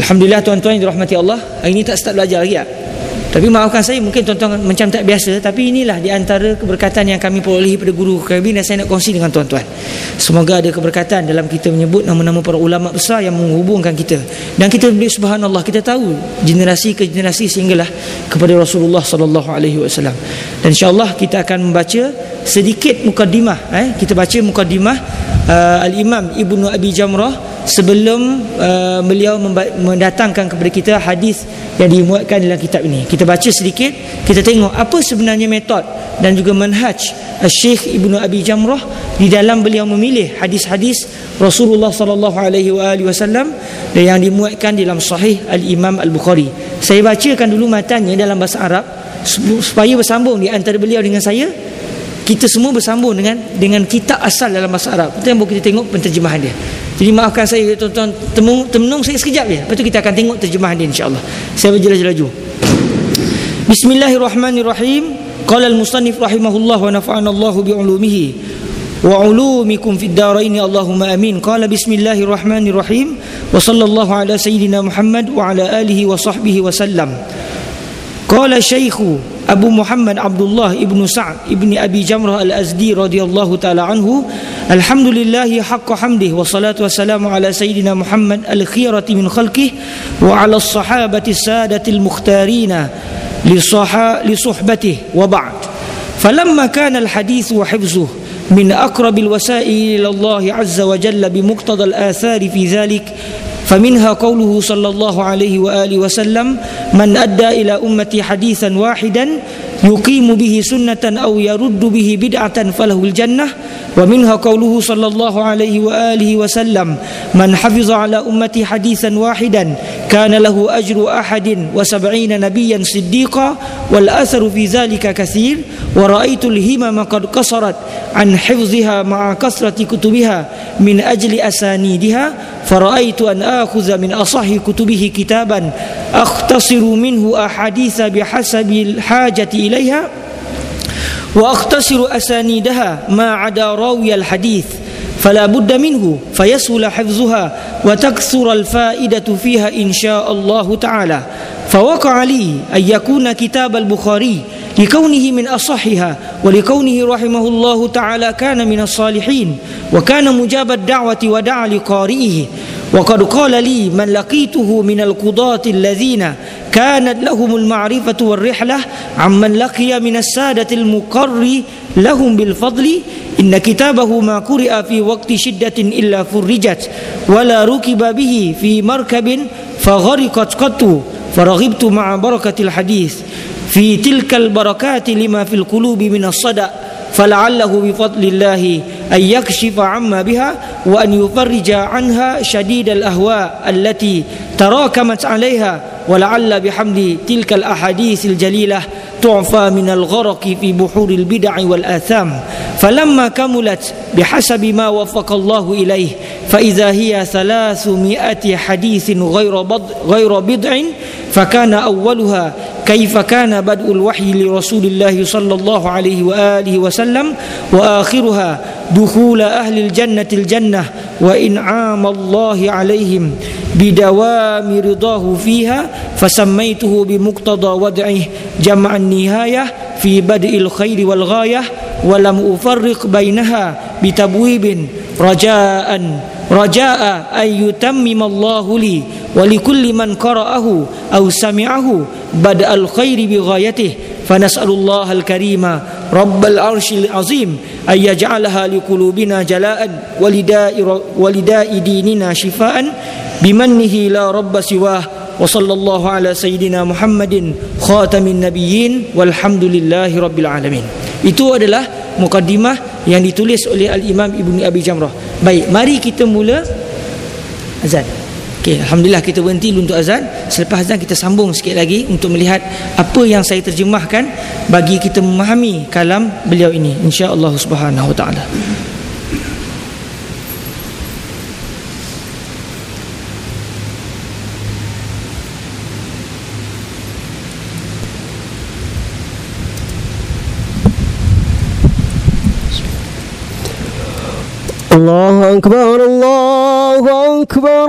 Alhamdulillah tuan-tuan yang dirahmati Allah Hari ini tak start belajar lagi tak? Tapi maafkan saya mungkin tuan-tuan macam tak biasa Tapi inilah di antara keberkatan yang kami perolehi pada guru kami Dan saya nak kongsi dengan tuan-tuan. Semoga ada keberkatan dalam kita menyebut nama-nama para ulama besar yang menghubungkan kita. Dan kita beri subhanallah kita tahu generasi ke generasi sehinggalah kepada Rasulullah sallallahu alaihi wasallam. Dan insya-Allah kita akan membaca sedikit mukadimah eh? Kita baca mukadimah uh, al-Imam Ibnu Abi Jamrah sebelum uh, beliau mendatangkan kepada kita hadis yang dimuatkan dalam kitab ini. Kita baca sedikit, kita tengok apa sebenarnya metod dan juga manhaj Syekh Ibnu Abi Jamrah di dalam beliau memilih hadis-hadis Rasulullah sallallahu alaihi wasallam yang dimuatkan dalam sahih Al-Imam Al-Bukhari. Saya bacakan dulu matanya dalam bahasa Arab supaya bersambung di antara beliau dengan saya. Kita semua bersambung dengan dengan kitab asal dalam bahasa Arab. Itu yang kita tengok penterjemahan dia. Jadi maafkan saya tuan-tuan temung, temenung saya sekejap je. Lepas tu kita akan tengok terjemahan dia insya-Allah. Saya berjelas-jelaju. Bismillahirrahmanirrahim. Qala al-musannif rahimahullah wa nafa'ana Allah bi 'ulumihi wa 'ulumikum fid dharain Allahumma amin. Qala bismillahirrahmanirrahim wa sallallahu ala sayyidina Muhammad wa ala alihi wa sahbihi wa sallam. Qala syaikhu أبو محمد عبد الله ابن سعد ابن أبي جمرة الأزدي رضي الله تعالى عنه الحمد لله حق حمده والصلاة والسلام على سيدنا محمد الخيرة من خلقه وعلى الصحابة السادة المختارين لصحبته وبعد فلما كان الحديث وحفظه من أقرب الوسائل إلى الله عز وجل بمقتضى الآثار في ذلك فمنها قوله صلى الله عليه وآله وسلم من أدى إلى أمتي حديثا واحدا يقيم به سنة أو يرد به بدعة فله الجنة. ومنها قوله صلى الله عليه وآله وسلم من حفظ على أمتي حديثا واحدا كان له أجر أحد وسبعين نبيا صديقا والأثر في ذلك كثير ورأيت الهمم قد قصرت عن حفظها مع كثرة كتبها من أجل أسانيدها فرأيت أن آخذ من أصح كتبه كتابا أختصر منه أحاديث بحسب الحاجة إليها وأختصر أسانيدها ما عدا راوي الحديث. فلا بد منه فيسهل حفظها وتكثر الفائدة فيها إن شاء الله تعالى. فوقع لي أن يكون كتاب البخاري لكونه من أصحها ولكونه رحمه الله تعالى كان من الصالحين وكان مجاب الدعوة ودعا لقارئه. وقد قال لي من لقيته من القضاة الذين كانت لهم المعرفة والرحلة عمن لقي من السادة المقر لهم بالفضل إن كتابه ما قرئ في وقت شدة إلا فرجت ولا ركب به في مركب فغرقت قط فرغبت مع بركة الحديث. في تلك البركات لما في القلوب من الصدأ. فلعله بفضل الله أن يكشف عما بها وأن يفرج عنها شديد الأهواء التي تراكمت عليها. ولعل بحمد تلك الأحاديث الجليلة تعفى من الغرق في بحور البدع والآثام. فلما كملت بحسب ما وفق الله إليه فإذا هي ثلاثمائة حديث غير بضع, غير بضع فكان أولها كيف كان بدء الوحي لرسول الله صلى الله عليه وآله وسلم وآخرها دخول أهل الجنة الجنة وإنعام الله عليهم بدوام رضاه فيها فسميته بمقتضى وضعه جمع النهاية في بدء الخير والغاية ولم أفرق بينها بتبويب رجاء رجاء أن يتمم الله لي ولكل من قرأه أو سمعه بدء الخير بغايته فنسأل الله الكريم رب العرش العظيم أن يجعلها لقلوبنا جلاء ولداء, ولداء ديننا شفاء بمنه لا رب سواه وصلى الله على سيدنا محمد خاتم النبيين والحمد لله رب العالمين itu adalah mukadimah yang ditulis oleh al-Imam Ibnu Abi Jamrah. Baik, mari kita mula azan. Okey, alhamdulillah kita berhenti untuk azan. Selepas azan kita sambung sikit lagi untuk melihat apa yang saya terjemahkan bagi kita memahami kalam beliau ini insya-Allah Subhanahu wa taala. الله أكبر الله أكبر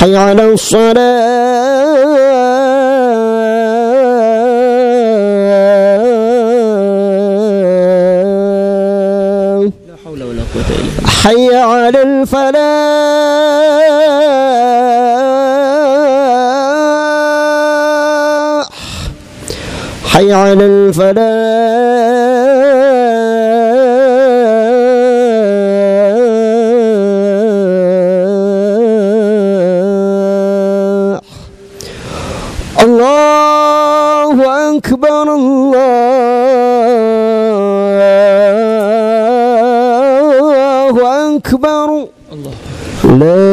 حي على الصلاة لا حول ولا قوة إلا بالله. حي على الفلاح حي على الفلاح أكبر الله أكبر. لا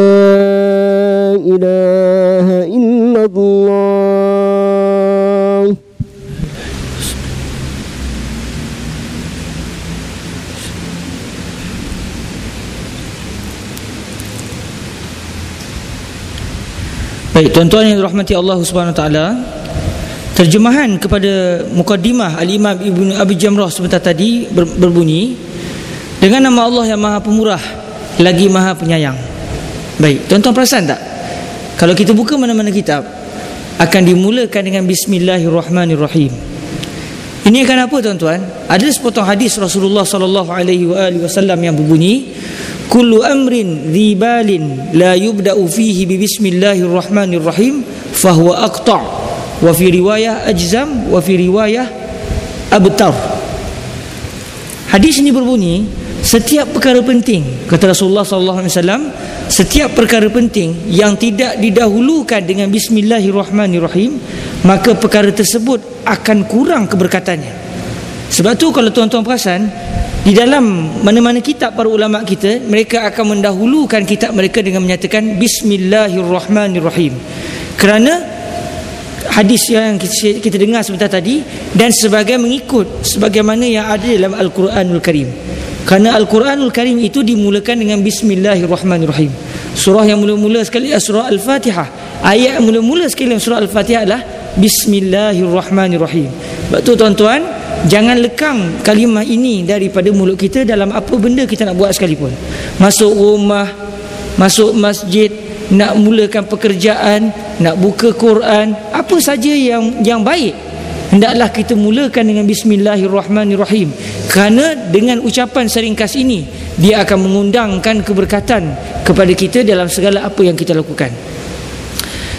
إله إلا الله Baik, tuan-tuan yang dirahmati Allah Subhanahu Wa Taala, terjemahan kepada mukadimah Al-Imam Ibnu Abi Jamrah sebentar tadi ber, berbunyi dengan nama Allah yang Maha Pemurah lagi Maha Penyayang. Baik, tuan-tuan perasan tak? Kalau kita buka mana-mana kitab akan dimulakan dengan bismillahirrahmanirrahim. Ini akan apa tuan-tuan? Ada sepotong hadis Rasulullah sallallahu alaihi wasallam yang berbunyi kullu amrin dhibalin la yubda'u fihi bi bismillahirrahmanirrahim fahuwa aqta' wa fi riwayah ajzam wa fi riwayah abtar. Hadis ini berbunyi setiap perkara penting kata Rasulullah sallallahu alaihi wasallam setiap perkara penting yang tidak didahulukan dengan bismillahirrahmanirrahim maka perkara tersebut akan kurang keberkatannya. Sebab tu kalau tuan-tuan perasan di dalam mana-mana kitab para ulama kita mereka akan mendahulukan kitab mereka dengan menyatakan bismillahirrahmanirrahim. Kerana hadis yang kita, dengar sebentar tadi dan sebagai mengikut sebagaimana yang ada dalam al-Quranul Karim. Kerana al-Quranul Karim itu dimulakan dengan bismillahirrahmanirrahim. Surah yang mula-mula sekali surah al-Fatihah. Ayat yang mula-mula sekali surah al-Fatihah adalah bismillahirrahmanirrahim. Sebab tu tuan-tuan Jangan lekang kalimah ini daripada mulut kita dalam apa benda kita nak buat sekalipun. Masuk rumah, masuk masjid, nak mulakan pekerjaan, nak buka Quran, apa saja yang yang baik. Hendaklah kita mulakan dengan bismillahirrahmanirrahim. Kerana dengan ucapan seringkas ini, dia akan mengundangkan keberkatan kepada kita dalam segala apa yang kita lakukan.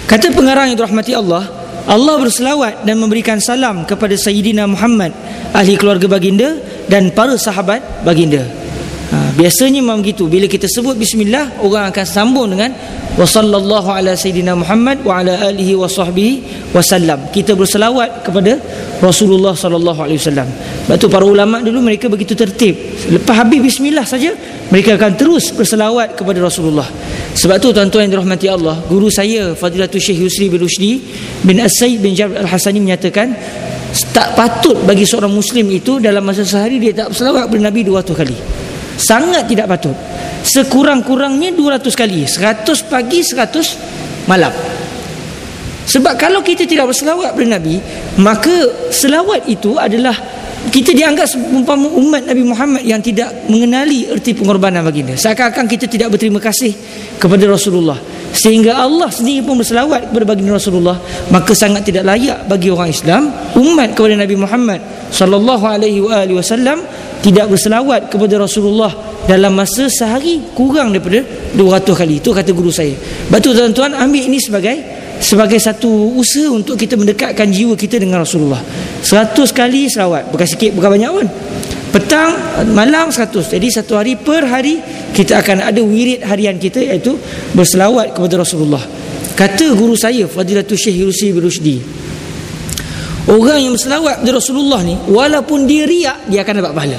Kata pengarang yang dirahmati Allah, Allah berselawat dan memberikan salam kepada Sayyidina Muhammad ahli keluarga baginda dan para sahabat baginda. Biasanya memang begitu bila kita sebut bismillah orang akan sambung dengan wa sallallahu ala sayyidina Muhammad wa ala alihi wa sahbihi wasallam. Kita berselawat kepada Rasulullah sallallahu alaihi wasallam. Sebab tu para ulama dulu mereka begitu tertib. Lepas habis bismillah saja mereka akan terus berselawat kepada Rasulullah. Sebab tu tuan-tuan yang dirahmati Allah, guru saya Fadilatul Syekh Yusri bin Rushdi bin As-Said bin Jabir Al-Hasani menyatakan tak patut bagi seorang muslim itu dalam masa sehari dia tak berselawat kepada Nabi 200 kali. Sangat tidak patut. Sekurang-kurangnya 200 kali. 100 pagi, 100 malam. Sebab kalau kita tidak berselawat kepada Nabi, maka selawat itu adalah kita dianggap umpama umat Nabi Muhammad yang tidak mengenali erti pengorbanan baginda. Seakan-akan kita tidak berterima kasih kepada Rasulullah. Sehingga Allah sendiri pun berselawat kepada baginda Rasulullah, maka sangat tidak layak bagi orang Islam umat kepada Nabi Muhammad sallallahu alaihi wasallam tidak berselawat kepada Rasulullah dalam masa sehari kurang daripada 200 kali. Itu kata guru saya. Batu tuan-tuan ambil ini sebagai sebagai satu usaha untuk kita mendekatkan jiwa kita dengan Rasulullah. 100 kali selawat. Bukan sikit, bukan banyak pun. Petang, malam 100. Jadi satu hari per hari kita akan ada wirid harian kita iaitu berselawat kepada Rasulullah. Kata guru saya Fadilatul Syekh Yusi Birushdi Orang yang berselawat kepada Rasulullah ni Walaupun dia riak Dia akan dapat pahala.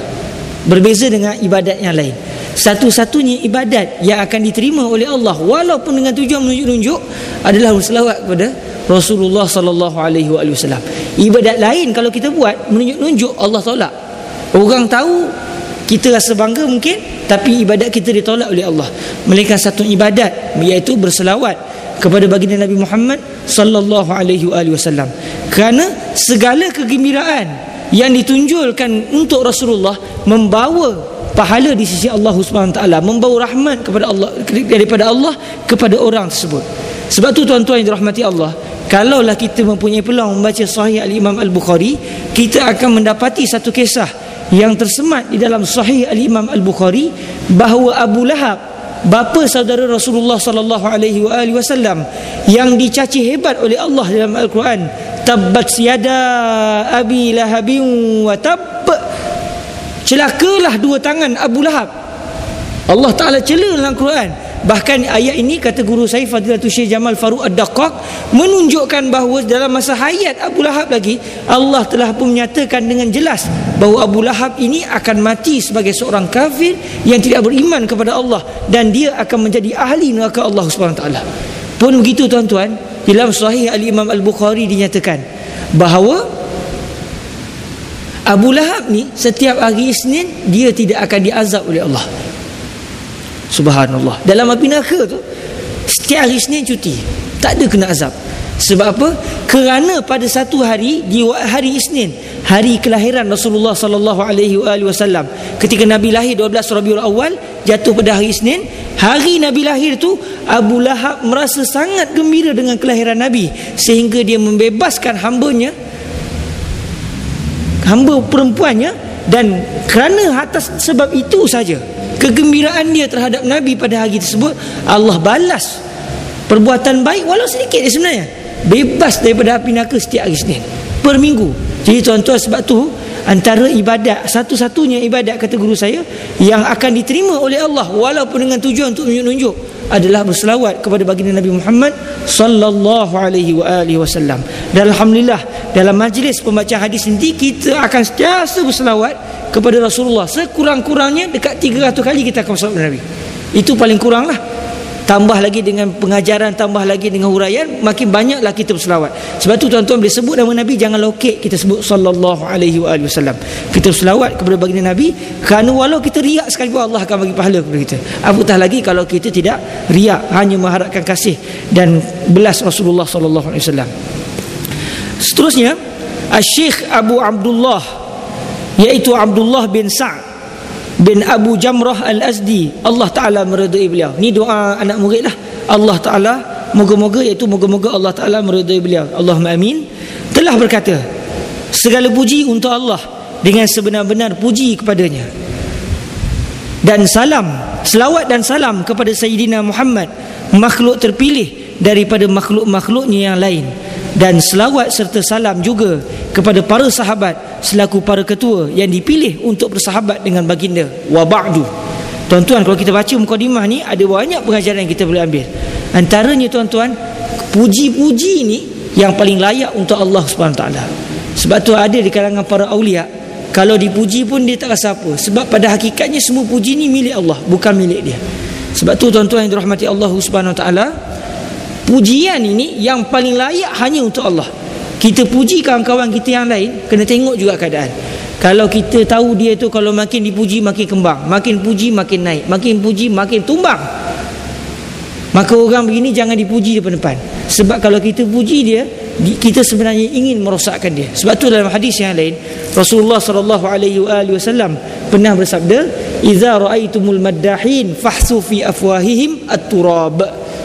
Berbeza dengan ibadat yang lain. Satu-satunya ibadat Yang akan diterima oleh Allah Walaupun dengan tujuan menunjuk-nunjuk Adalah berselawat kepada Rasulullah Sallallahu Alaihi Wasallam. Ibadat lain kalau kita buat Menunjuk-nunjuk Allah tolak. Orang tahu kita rasa bangga mungkin tapi ibadat kita ditolak oleh Allah. Melainkan satu ibadat iaitu berselawat kepada baginda Nabi Muhammad sallallahu alaihi wasallam. Kerana segala kegembiraan yang ditunjulkan untuk Rasulullah membawa pahala di sisi Allah Subhanahu taala membawa rahmat kepada Allah daripada Allah kepada orang tersebut. Sebab tu tuan-tuan yang dirahmati Allah kalaulah kita mempunyai peluang membaca sahih al-Imam al-Bukhari kita akan mendapati satu kisah yang tersemat di dalam sahih al-Imam al-Bukhari bahawa Abu Lahab bapa saudara Rasulullah sallallahu alaihi wasallam yang dicaci hebat oleh Allah dalam Al-Quran tabbat siada abi lahabin wa tab celakalah dua tangan Abu Lahab. Allah Taala cela dalam Al-Quran Bahkan ayat ini kata guru saya Fadilatul Syekh Jamal Faruq Ad-Daqqaq menunjukkan bahawa dalam masa hayat Abu Lahab lagi Allah telah pun menyatakan dengan jelas bahawa Abu Lahab ini akan mati sebagai seorang kafir yang tidak beriman kepada Allah dan dia akan menjadi ahli neraka Allah taala. Pun begitu tuan-tuan, dalam sahih al-Imam al-Bukhari dinyatakan bahawa Abu Lahab ni setiap hari Isnin dia tidak akan diazab oleh Allah. Subhanallah. Dalam api neraka tu setiap hari Isnin cuti. Tak ada kena azab. Sebab apa? Kerana pada satu hari di hari Isnin, hari kelahiran Rasulullah sallallahu alaihi wasallam, ketika Nabi lahir 12 Rabiul Awal, jatuh pada hari Isnin, hari Nabi lahir tu Abu Lahab merasa sangat gembira dengan kelahiran Nabi sehingga dia membebaskan hambanya hamba perempuannya dan kerana atas sebab itu saja kegembiraan dia terhadap Nabi pada hari tersebut Allah balas perbuatan baik walau sedikit dia sebenarnya. Bebas daripada api neraka setiap hari Senin per minggu. Jadi tuan-tuan sebab tu antara ibadat satu-satunya ibadat kata guru saya yang akan diterima oleh Allah walaupun dengan tujuan untuk menunjuk adalah berselawat kepada baginda Nabi Muhammad sallallahu alaihi wa alihi wasallam. Dan alhamdulillah dalam majlis pembacaan hadis ini kita akan sentiasa berselawat kepada Rasulullah sekurang-kurangnya dekat 300 kali kita akan berselawat kepada Nabi. Itu paling kuranglah tambah lagi dengan pengajaran tambah lagi dengan huraian makin banyaklah kita berselawat. Sebab tu tuan-tuan bila sebut nama Nabi jangan lokek kita sebut sallallahu alaihi wasallam. Kita berselawat kepada baginda Nabi kerana walau kita riak sekali pun Allah akan bagi pahala kepada kita. Apatah lagi kalau kita tidak riak hanya mengharapkan kasih dan belas Rasulullah sallallahu alaihi wasallam. Seterusnya Syekh Abu Abdullah iaitu Abdullah bin Sa'd bin Abu Jamrah Al-Azdi. Allah Ta'ala meredai beliau. Ni doa anak murid lah. Allah Ta'ala moga-moga iaitu moga-moga Allah Ta'ala meredai beliau. Allahumma amin. Telah berkata segala puji untuk Allah dengan sebenar-benar puji kepadanya. Dan salam selawat dan salam kepada Sayyidina Muhammad makhluk terpilih daripada makhluk-makhluknya yang lain dan selawat serta salam juga kepada para sahabat selaku para ketua yang dipilih untuk bersahabat dengan baginda. Wa ba'du. Tuan-tuan kalau kita baca mukadimah ni ada banyak pengajaran yang kita boleh ambil. Antaranya tuan-tuan puji-puji ni yang paling layak untuk Allah taala. Sebab tu ada di kalangan para aulia kalau dipuji pun dia tak rasa apa. Sebab pada hakikatnya semua puji ni milik Allah bukan milik dia. Sebab tu tuan-tuan yang dirahmati Allah Subhanahu taala pujian ini yang paling layak hanya untuk Allah. Kita puji kawan-kawan kita yang lain kena tengok juga keadaan. Kalau kita tahu dia tu kalau makin dipuji makin kembang. Makin puji makin naik. Makin puji makin tumbang. Maka orang begini jangan dipuji depan-depan sebab kalau kita puji dia kita sebenarnya ingin merosakkan dia. Sebab tu dalam hadis yang lain Rasulullah sallallahu alaihi wasallam pernah bersabda idza raaitumul maddahin fahsu fi afwahihim at-turab.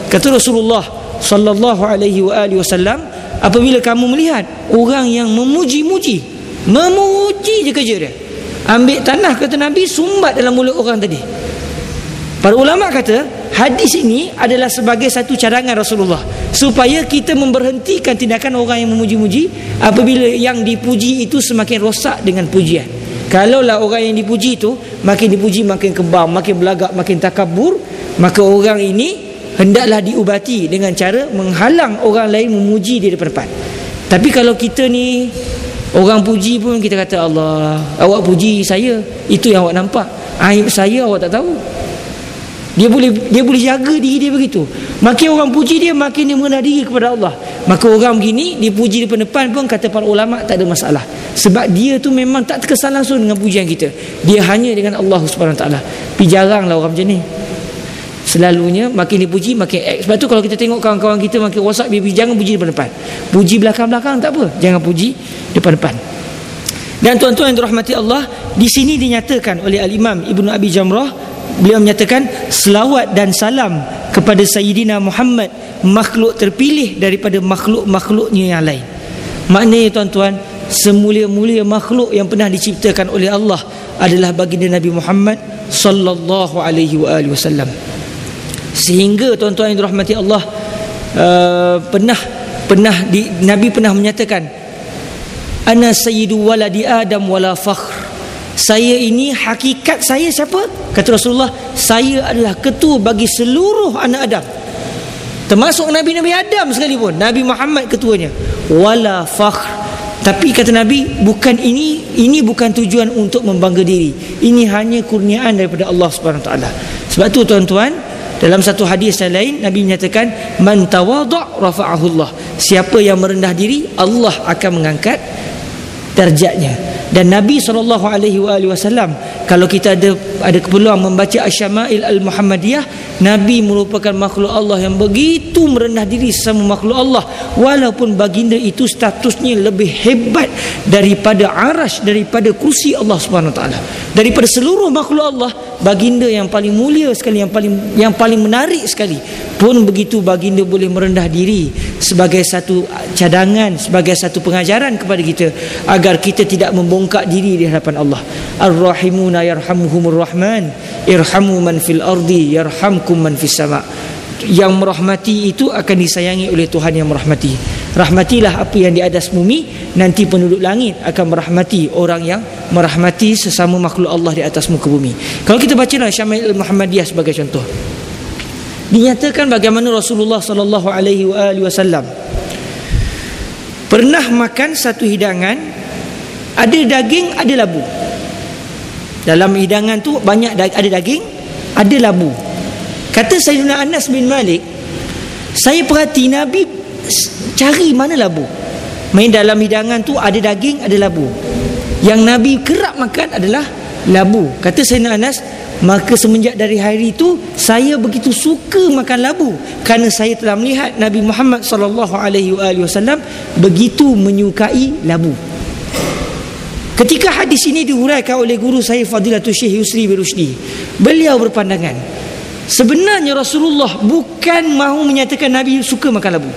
Kata Rasulullah sallallahu alaihi wa alihi wasallam apabila kamu melihat orang yang memuji-muji memuji je kerja dia ambil tanah kata nabi sumbat dalam mulut orang tadi. Para ulama kata hadis ini adalah sebagai satu cadangan Rasulullah supaya kita memberhentikan tindakan orang yang memuji-muji apabila yang dipuji itu semakin rosak dengan pujian. Kalaulah orang yang dipuji itu makin dipuji makin kebam makin belagak makin takabur maka orang ini hendaklah diubati dengan cara menghalang orang lain memuji dia depan-depan. Tapi kalau kita ni orang puji pun kita kata Allah awak puji saya. Itu yang awak nampak. Aib saya awak tak tahu. Dia boleh dia boleh jaga diri dia begitu. Makin orang puji dia makin dia mengenal diri kepada Allah. Maka orang begini dipuji depan-depan pun kata para ulama tak ada masalah. Sebab dia tu memang tak terkesan langsung dengan pujian kita. Dia hanya dengan Allah Subhanahu taala. Tapi jaranglah orang macam ni selalunya makin dipuji makin X sebab tu kalau kita tengok kawan-kawan kita makin whatsapp bibi jangan puji depan-depan puji belakang-belakang tak apa. Jangan puji depan-depan dan tuan-tuan yang dirahmati Allah di sini dinyatakan oleh al-Imam Ibnu Abi Jamrah beliau menyatakan selawat dan salam kepada Sayyidina Muhammad makhluk terpilih daripada makhluk-makhluknya yang lain. Maknanya tuan-tuan semulia-mulia makhluk yang pernah diciptakan oleh Allah adalah baginda Nabi Muhammad sallallahu alaihi wasallam sehingga tuan-tuan yang dirahmati Allah uh, pernah pernah di, Nabi pernah menyatakan ana sayyidu waladi adam wala fakhr. Saya ini hakikat saya siapa? Kata Rasulullah saya adalah ketua bagi seluruh anak Adam. Termasuk Nabi-Nabi Adam sekalipun Nabi Muhammad ketuanya. Wala fakhr. Tapi kata Nabi bukan ini ini bukan tujuan untuk membangga diri. Ini hanya kurniaan daripada Allah Subhanahu taala. Sebab tu tuan-tuan dalam satu hadis yang lain Nabi menyatakan man tawadha rafa'ahu Allah siapa yang merendah diri Allah akan mengangkat darjatnya. Dan Nabi SAW kalau kita ada ada keperluan membaca Asyama'il Al-Muhammadiyah Nabi merupakan makhluk Allah yang begitu merendah diri sama makhluk Allah. Walaupun baginda itu statusnya lebih hebat daripada arash daripada kursi Allah Subhanahu taala. Daripada seluruh makhluk Allah baginda yang paling mulia sekali yang paling yang paling menarik sekali pun begitu baginda boleh merendah diri sebagai satu cadangan sebagai satu pengajaran kepada kita agar kita tidak membongkak diri di hadapan Allah. Ar-rahimuna yarhamuhumur rahman irhamu man fil ardi yarhamkum man fis sama. Yang merahmati itu akan disayangi oleh Tuhan yang merahmati rahmatilah apa yang di atas bumi nanti penduduk langit akan merahmati orang yang merahmati sesama makhluk Allah di atas muka bumi. Kalau kita bacalah Syamil Muhammadiyah sebagai contoh. Dinyatakan bagaimana Rasulullah sallallahu alaihi wasallam pernah makan satu hidangan ada daging ada labu. Dalam hidangan tu banyak ada daging ada labu. Kata Sayyidina Anas bin Malik saya perhati Nabi cari mana labu? Main dalam hidangan tu ada daging ada labu. Yang Nabi kerap makan adalah labu. Kata Sayyidina Anas maka semenjak dari hari itu saya begitu suka makan labu. Kerana saya telah melihat Nabi Muhammad sallallahu alaihi wasallam begitu menyukai labu. Ketika hadis ini diuraikan oleh guru saya Fadilatul Syekh Yusri bin Rushdi beliau berpandangan sebenarnya Rasulullah bukan mahu menyatakan Nabi suka makan labu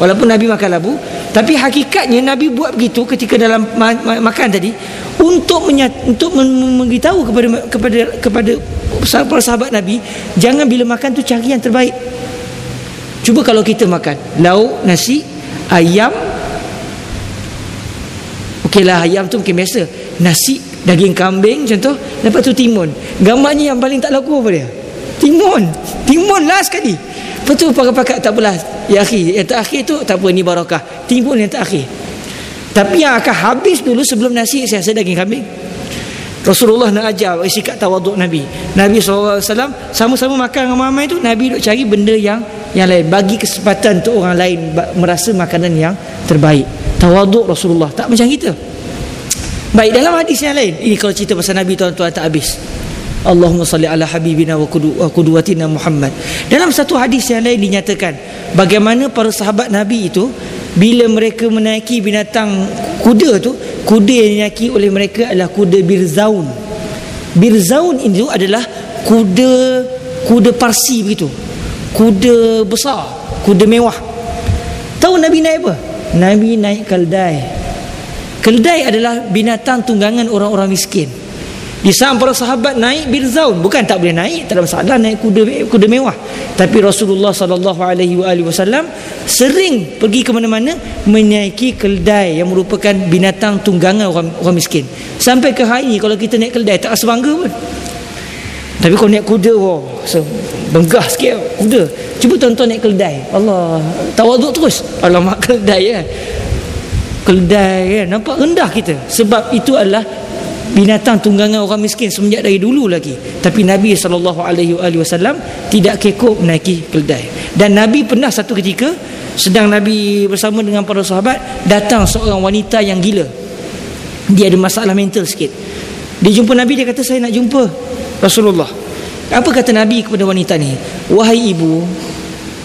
walaupun Nabi makan labu tapi hakikatnya Nabi buat begitu ketika dalam ma- ma- makan tadi untuk menyat, untuk memberitahu kepada kepada kepada para sahabat Nabi jangan bila makan tu cari yang terbaik. Cuba kalau kita makan lauk nasi ayam. Okeylah ayam tu mungkin biasa. Nasi daging kambing contoh. Lepas tu timun. Gambarnya yang paling tak laku apa dia? Timun. Timun last sekali lepas tu pakat-pakat tak apalah ya akhi yang terakhir tu tak apa ni barakah timun yang terakhir tapi yang akan habis dulu sebelum nasi saya rasa daging kambing. Rasulullah nak ajar sikap tawaduk Nabi. Nabi SAW sama-sama makan dengan ramai itu Nabi duk cari benda yang yang lain bagi kesempatan untuk orang lain merasa makanan yang terbaik. Tawaduk Rasulullah tak macam kita. Baik dalam hadis yang lain ini kalau cerita pasal Nabi tuan-tuan tak habis. Allahumma salli ala habibina wa kuduwatina Muhammad. Dalam satu hadis yang lain dinyatakan bagaimana para sahabat Nabi itu bila mereka menaiki binatang kuda tu kuda yang dinaiki oleh mereka adalah kuda birzaun. Birzaun itu adalah kuda kuda parsi begitu. Kuda besar kuda mewah. Tahu Nabi naik apa? Nabi naik keldai. Keldai adalah binatang tunggangan orang-orang miskin di saat para sahabat naik birzaun bukan tak boleh naik tak ada masalah naik kuda kuda mewah. Tapi Rasulullah sallallahu alaihi wasallam sering pergi ke mana-mana menaiki keldai yang merupakan binatang tunggangan orang orang miskin. Sampai ke hari kalau kita naik keldai tak rasa bangga pun. Tapi kalau naik kuda wah so, benggah sikit kuda. Cuba tuan-tuan naik keldai. Allah tawaduk terus. Alamak keldai kan keldai kan nampak rendah kita. Sebab itu adalah binatang tunggangan orang miskin semenjak dari dulu lagi. Tapi Nabi SAW tidak kekok menaiki keldai dan Nabi pernah satu ketika sedang Nabi bersama dengan para sahabat datang seorang wanita yang gila. Dia ada masalah mental sikit. Dia jumpa Nabi dia kata saya nak jumpa Rasulullah. Apa kata Nabi kepada wanita ni? Wahai ibu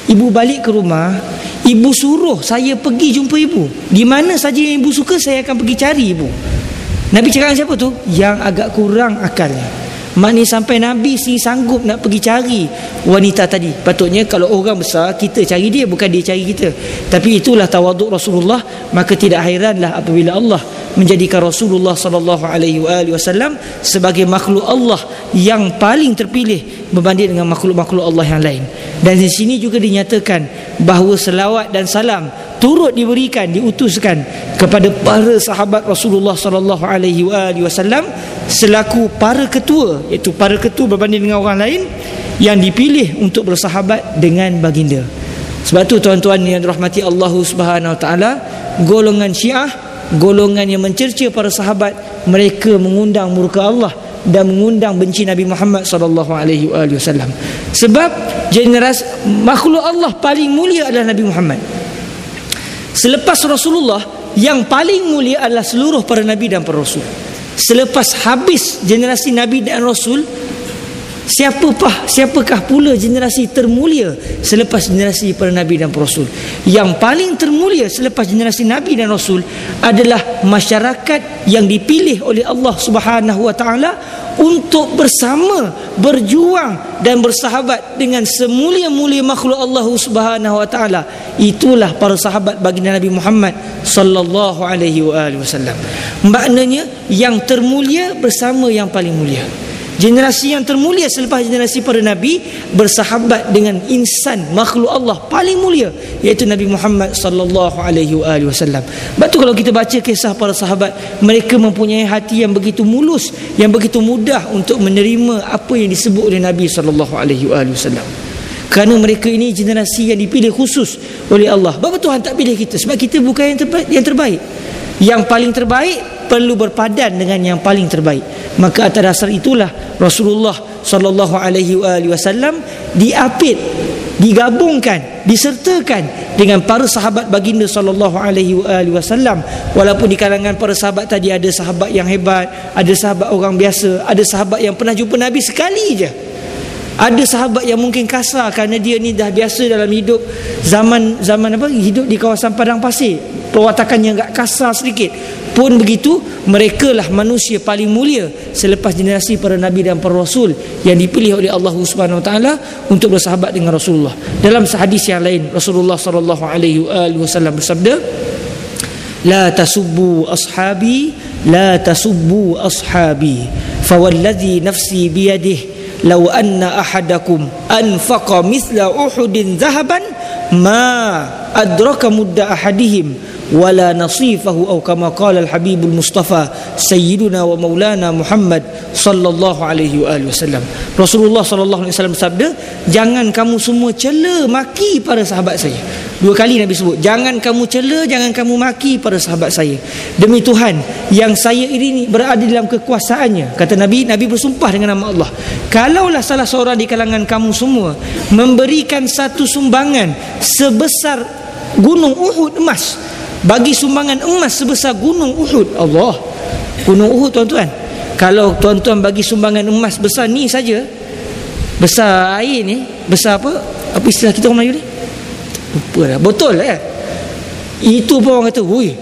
ibu balik ke rumah ibu suruh saya pergi jumpa ibu. Di mana saja yang ibu suka saya akan pergi cari ibu Nabi cakap dengan siapa tu? Yang agak kurang akalnya. Maknanya sampai Nabi si sanggup nak pergi cari wanita tadi. Patutnya kalau orang besar kita cari dia bukan dia cari kita. Tapi itulah tawaduk Rasulullah maka tidak hairanlah apabila Allah menjadikan Rasulullah sallallahu alaihi wasallam sebagai makhluk Allah yang paling terpilih berbanding dengan makhluk-makhluk Allah yang lain. Dan di sini juga dinyatakan bahawa selawat dan salam turut diberikan diutuskan kepada para sahabat Rasulullah sallallahu alaihi wasallam selaku para ketua iaitu para ketua berbanding dengan orang lain yang dipilih untuk bersahabat dengan baginda. Sebab tu tuan-tuan yang dirahmati Allah Subhanahu taala golongan Syiah golongan yang mencerca para sahabat mereka mengundang murka Allah dan mengundang benci Nabi Muhammad sallallahu alaihi wasallam. Sebab generasi makhluk Allah paling mulia adalah Nabi Muhammad. Selepas Rasulullah yang paling mulia adalah seluruh para nabi dan para rasul. Selepas habis generasi nabi dan rasul, Siapakah siapakah pula generasi termulia selepas generasi para nabi dan rasul? Yang paling termulia selepas generasi nabi dan rasul adalah masyarakat yang dipilih oleh Allah taala untuk bersama berjuang dan bersahabat dengan semulia-mulia makhluk Allah Subhanahu wa taala. Itulah para sahabat baginda Nabi Muhammad sallallahu alaihi wasallam. Maknanya yang termulia bersama yang paling mulia. Generasi yang termulia selepas generasi para nabi bersahabat dengan insan makhluk Allah paling mulia iaitu Nabi Muhammad sallallahu alaihi wasallam. Sebab tu kalau kita baca kisah para sahabat, mereka mempunyai hati yang begitu mulus, yang begitu mudah untuk menerima apa yang disebut oleh Nabi sallallahu alaihi wasallam. Kerana mereka ini generasi yang dipilih khusus oleh Allah. Sebab Tuhan tak pilih kita sebab kita bukan. Yang terbaik. Yang paling terbaik perlu berpadan dengan yang paling terbaik. Maka atas dasar itulah Rasulullah sallallahu alaihi wasallam diapit, digabungkan, disertakan dengan para sahabat baginda sallallahu alaihi wasallam. Walaupun di kalangan para sahabat tadi ada sahabat yang hebat, ada sahabat orang biasa, ada sahabat yang pernah jumpa Nabi sekali je. Ada sahabat yang mungkin kasar kerana dia ni dah biasa dalam hidup zaman zaman apa hidup di kawasan padang pasir perwatakannya agak kasar sedikit pun begitu mereka lah manusia paling mulia selepas generasi para nabi dan para rasul yang dipilih oleh Allah Subhanahu Taala untuk bersahabat dengan Rasulullah. Dalam hadis yang lain Rasulullah sallallahu alaihi wasallam bersabda la tasubbu ashabi la tasubbu ashabi fawalladhi nafsi biyadihi law anna ahadakum anfaqa mithla uhudin dhahaban ma adraka mudda ahadihim wala nasifahu atau kama qala al habibul mustafa sayyiduna wa maulana muhammad sallallahu alaihi wa alihi wasallam rasulullah sallallahu alaihi wasallam sabda jangan kamu semua cela maki para sahabat saya. Dua kali nabi sebut jangan kamu cela jangan kamu maki para sahabat saya. Demi tuhan yang saya ini berada dalam kekuasaannya kata nabi nabi bersumpah dengan nama Allah. Kalaulah salah seorang di kalangan kamu semua memberikan satu sumbangan sebesar gunung Uhud emas bagi sumbangan emas sebesar gunung Uhud. Allah. Gunung Uhud tuan-tuan. Kalau tuan-tuan bagi sumbangan emas besar ni saja besar air ni besar apa? Apa istilah kita orang Melayu ni? Lupa lah botol eh? Itu pun orang kata wui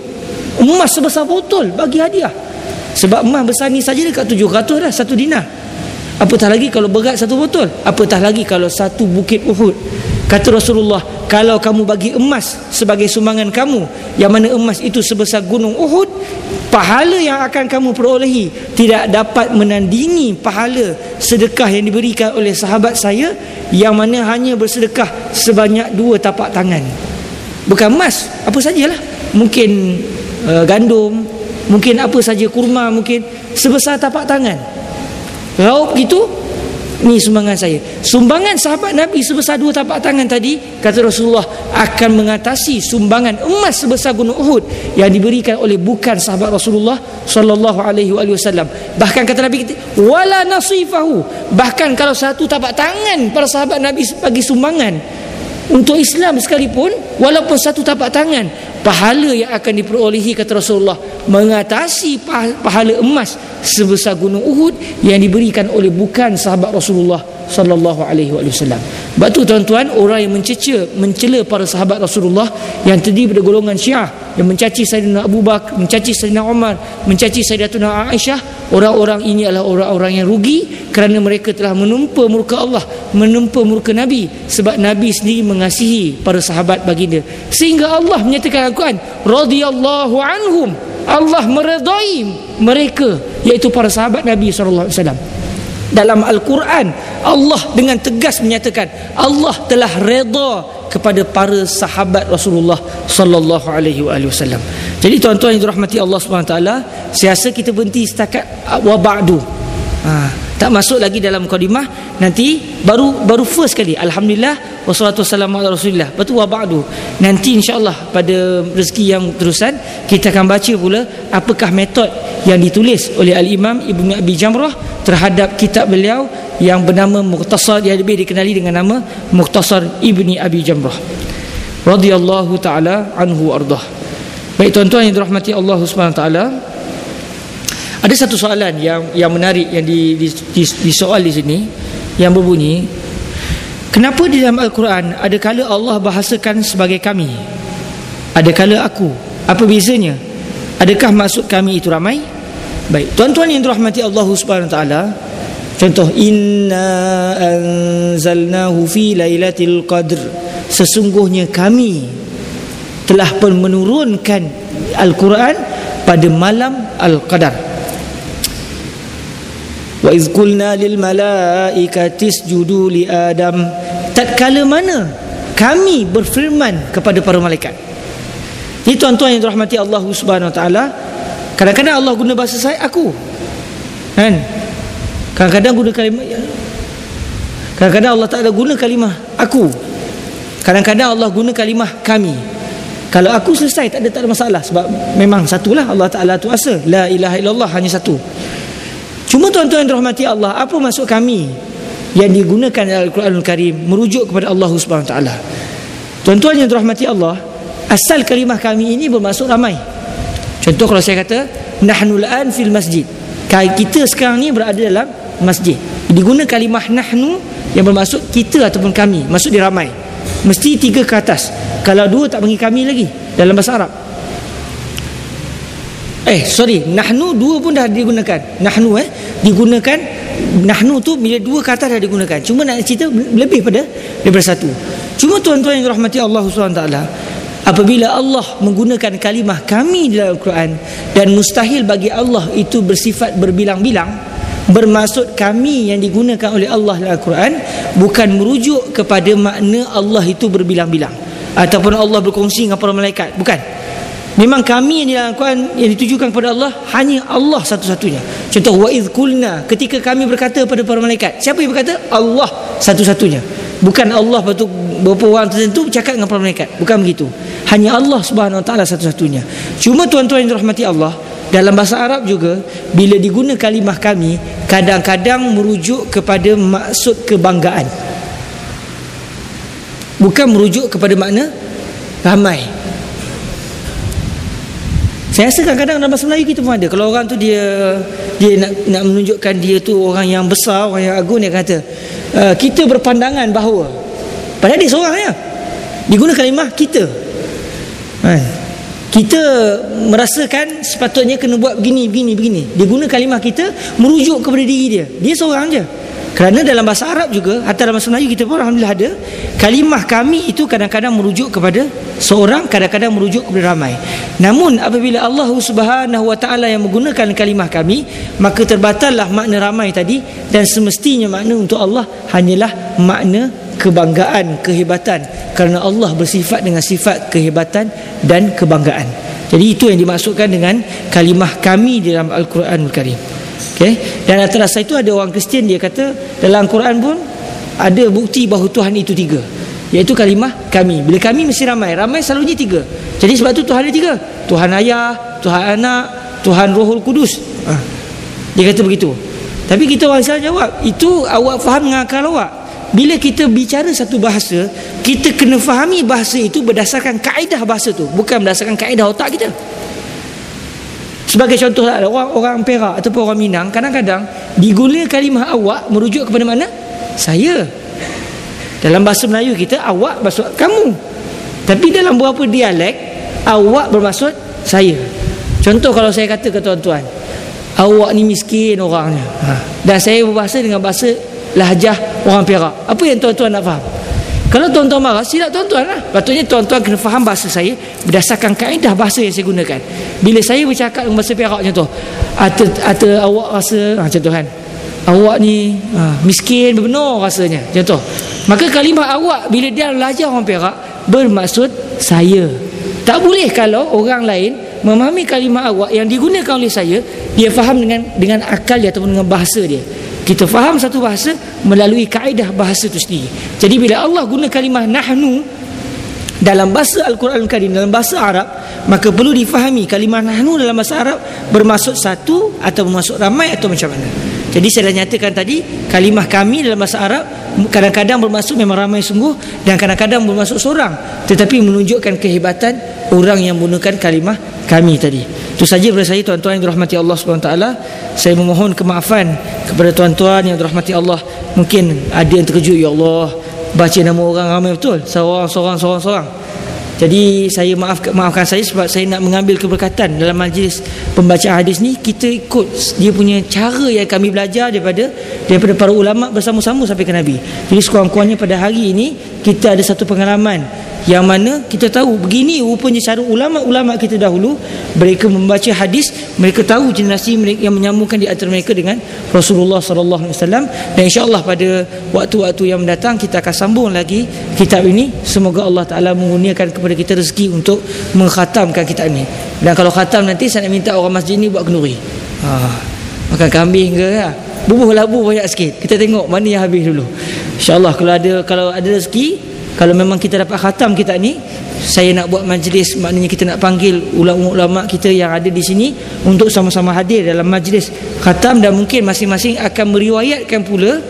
emas sebesar botol bagi hadiah. Sebab emas besar ni saja dekat 700 dah satu dinar. Apatah lagi kalau berat satu botol? Apatah lagi kalau satu bukit Uhud kata Rasulullah kalau kamu bagi emas sebagai sumbangan kamu yang mana emas itu sebesar gunung Uhud pahala yang akan kamu perolehi tidak dapat menandingi pahala sedekah yang diberikan oleh sahabat saya yang mana hanya bersedekah sebanyak dua tapak tangan. Bukan emas apa sajalah. Mungkin uh, gandum mungkin apa saja kurma mungkin sebesar tapak tangan. Raup gitu ni sumbangan saya. Sumbangan sahabat Nabi sebesar dua tapak tangan tadi kata Rasulullah akan mengatasi sumbangan emas sebesar gunung Uhud yang diberikan oleh bukan sahabat Rasulullah sallallahu alaihi wasallam. Bahkan kata Nabi wala nasifahu. Bahkan kalau satu tapak tangan para sahabat Nabi bagi sumbangan. Untuk Islam sekalipun walaupun satu tapak tangan pahala yang akan diperolehi kata Rasulullah mengatasi pahala emas sebesar gunung Uhud yang diberikan oleh bukan sahabat Rasulullah sallallahu alaihi wasallam. Batu tuan-tuan orang yang mencecer mencela para sahabat Rasulullah yang terdiri pada golongan Syiah yang mencaci Sayyidina Abu Bakar, mencaci Sayyidina Umar, mencaci Sayyidatuna Aisyah, orang-orang ini adalah orang-orang yang rugi kerana mereka telah menumpa murka Allah, menumpa murka Nabi sebab Nabi sendiri mengasihi para sahabat baginda. Sehingga Allah menyatakan Al-Quran, radhiyallahu anhum. Allah meredai mereka iaitu para sahabat Nabi sallallahu alaihi wasallam dalam Al-Quran Allah dengan tegas menyatakan Allah telah reda kepada para sahabat Rasulullah sallallahu alaihi wasallam. Jadi tuan-tuan yang dirahmati Allah Subhanahu taala, saya rasa kita berhenti setakat wa ba'du. Ha, tak masuk lagi dalam mukadimah nanti baru baru first kali. Alhamdulillah wassalatu wassalamu ala rasulillah. Tu wa ba'du. Nanti insyaallah pada rezeki yang terusan kita akan baca pula apakah metod yang ditulis oleh Al-Imam Ibn Abi Jamrah terhadap kitab beliau yang bernama Muqtasar yang lebih dikenali dengan nama Muqtasar Ibni Abi Jamrah. Radhiyallahu taala anhu ardah. Baik tuan-tuan yang dirahmati Allah Subhanahu taala ada satu soalan yang yang menarik yang di, di, di, di soal di sini yang berbunyi kenapa di dalam Al-Quran ada kala Allah bahasakan sebagai kami ada kala aku? Apa bezanya? Adakah maksud kami itu ramai? Baik tuan-tuan yang dirahmati Allah Subhanahu taala contoh inna anzalnahu fi lailatul qadr. Sesungguhnya kami telah pun menurunkan Al-Quran pada malam Al-Qadar wa iz qulna lil malaikati isjudu li adam tatkala mana kami berfirman kepada para malaikat ini tuan-tuan yang dirahmati Allah Subhanahu Wa Taala. Kadang-kadang Allah guna bahasa saya aku. Kan? Kadang-kadang guna kalimah ya. Kadang-kadang Allah Taala guna kalimah aku. Kadang-kadang Allah guna kalimah kami. Kalau aku selesai tak ada tak ada masalah sebab memang satulah Allah Taala tu asa. La ilaha illallah hanya satu. Cuma tuan-tuan yang dirahmati Allah, apa maksud kami yang digunakan dalam Al-Quranul Karim merujuk kepada Allah Subhanahu Taala? Tuan-tuan yang dirahmati Allah, asal kalimah kami ini bermaksud ramai. Contoh kalau saya kata nahnu al fil masjid. Kita sekarang ni berada dalam masjid. Digunakan kalimah nahnu yang bermaksud kita ataupun kami. Maksud dia ramai. Mesti tiga ke atas. Kalau dua tak panggil kami lagi dalam bahasa Arab eh sorry. Nahnu dua pun dah digunakan. Nahnu eh digunakan nahnu tu bila dua kata dah digunakan. Cuma nak cerita lebih pada daripada satu. Cuma tuan-tuan yang rahmati Allah SWT apabila Allah menggunakan kalimah kami dalam Al-Quran dan mustahil bagi Allah itu bersifat berbilang-bilang bermaksud kami yang digunakan oleh Allah dalam Al-Quran bukan merujuk kepada makna Allah itu berbilang-bilang. Ataupun Allah berkongsi dengan para malaikat. Bukan memang kami yang dalam Al-Quran yang ditujukan kepada Allah hanya Allah satu-satunya. Contoh wa kulna ketika kami berkata kepada para malaikat siapa yang berkata? Allah satu-satunya. Bukan Allah betul beberapa orang tertentu bercakap dengan para malaikat. Bukan begitu. Hanya Allah Subhanahu Wa Taala satu-satunya. Cuma tuan-tuan yang dirahmati Allah dalam bahasa Arab juga bila digunakan kalimah kami kadang-kadang merujuk kepada maksud kebanggaan. Bukan merujuk kepada makna ramai saya rasa kadang-kadang dalam bahasa Melayu kita pun ada kalau orang tu dia dia nak nak menunjukkan dia tu orang yang besar orang yang agung dia kata uh, kita berpandangan bahawa padahal dia seorang ya digunakan kalimah kita Ha. Kita merasakan sepatutnya kena buat begini, begini, begini. Dia guna kalimah kita merujuk kepada diri dia. Dia seorang je. Kerana dalam bahasa Arab juga, atau dalam bahasa Melayu kita pun Alhamdulillah ada. Kalimah kami itu kadang-kadang merujuk kepada seorang, kadang-kadang merujuk kepada ramai. Namun apabila Allah subhanahu wa ta'ala yang menggunakan kalimah kami, maka terbatallah makna ramai tadi. Dan semestinya makna untuk Allah hanyalah makna kebanggaan, kehebatan kerana Allah bersifat dengan sifat kehebatan dan kebanggaan. Jadi itu yang dimaksudkan dengan kalimah kami dalam Al-Quranul Karim. Okay? Dan antara saya itu ada orang Kristian dia kata dalam Al-Quran pun ada bukti bahawa Tuhan itu tiga. Iaitu kalimah kami. Bila kami mesti ramai. Ramai selalunya tiga. Jadi sebab itu Tuhan ada tiga. Tuhan ayah, Tuhan anak, Tuhan rohul kudus. Ha. Dia kata begitu. Tapi kita orang Islam jawab. Itu awak faham dengan akal awak bila kita bicara satu bahasa kita kena fahami bahasa itu berdasarkan kaedah bahasa tu bukan berdasarkan kaedah otak kita sebagai contoh lah, orang orang Perak ataupun orang Minang kadang-kadang digunakan kalimah awak merujuk kepada mana saya dalam bahasa Melayu kita awak bermaksud kamu tapi dalam beberapa dialek awak bermaksud saya contoh kalau saya kata ke tuan-tuan awak ni miskin orangnya ha. dan saya berbahasa dengan bahasa lahjah orang Perak. Apa yang tuan-tuan nak faham? Kalau tuan-tuan marah, silap tuan-tuan lah. Patutnya tuan-tuan kena faham bahasa saya berdasarkan kaedah bahasa yang saya gunakan. Bila saya bercakap dengan bahasa Perak macam tu, atau, atau awak rasa, ha, contoh kan, awak ni ha, miskin benar rasanya, contoh. Maka kalimah awak bila dia lahjah orang Perak, bermaksud saya. Tak boleh kalau orang lain memahami kalimah awak yang digunakan oleh saya, dia faham dengan dengan akal dia ataupun dengan bahasa dia kita faham satu bahasa melalui kaedah bahasa itu sendiri. Jadi bila Allah guna kalimah nahnu dalam bahasa Al-Quran Al-Karim dalam bahasa Arab maka perlu difahami kalimah nahnu dalam bahasa Arab bermaksud satu atau bermaksud ramai atau macam mana jadi saya dah nyatakan tadi kalimah kami dalam bahasa Arab kadang-kadang bermaksud memang ramai sungguh dan kadang-kadang bermaksud seorang. Tetapi menunjukkan kehebatan orang yang menggunakan kalimah kami tadi. Itu saja daripada saya tuan-tuan yang dirahmati Allah SWT saya memohon kemaafan kepada tuan-tuan yang dirahmati Allah. Mungkin ada yang terkejut ya Allah baca nama orang ramai. Betul. Seorang seorang seorang seorang jadi saya maaf maafkan saya sebab saya nak mengambil keberkatan dalam majlis pembacaan hadis ni kita ikut dia punya cara yang kami belajar daripada daripada para ulama bersama-sama sampai ke Nabi. Jadi sekurang-kurangnya pada hari ini kita ada satu pengalaman yang mana kita tahu begini rupanya cara ulama-ulama kita dahulu mereka membaca hadis mereka tahu generasi mereka yang menyambungkan di antara mereka dengan Rasulullah sallallahu alaihi wasallam. Dan insyaallah pada waktu-waktu yang mendatang kita akan sambung lagi kitab ini. Semoga Allah taala mengurniakan kepada kita rezeki untuk mengkhatamkan kitab ini. Dan kalau khatam nanti saya nak minta orang masjid ini buat kenduri. Ha makan kambing ke ya. Bubuh labu banyak sikit. Kita tengok mana yang habis dulu. Insyaallah kalau ada kalau ada rezeki kalau memang kita dapat khatam kita ni saya nak buat majlis maknanya kita nak panggil ulama-ulama kita yang ada di sini untuk sama-sama hadir dalam majlis. Khatam dan mungkin masing-masing akan meriwayatkan pula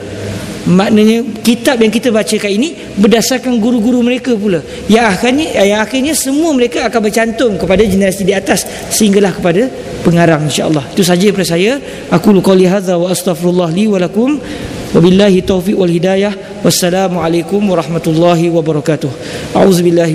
maknanya kitab yang kita bacakan ini berdasarkan guru-guru mereka pula. Yang akhirnya yang akhirnya semua mereka akan bercantum kepada generasi di atas sehinggalah kepada pengarang insya-Allah itu saja daripada saya. Aku qouli hadza wa astaghfirullah li wa lakum Wabillahi taufiq wal hidayah. Wassalamualaikum warahmatullahi wabarakatuh. A'udzu billahi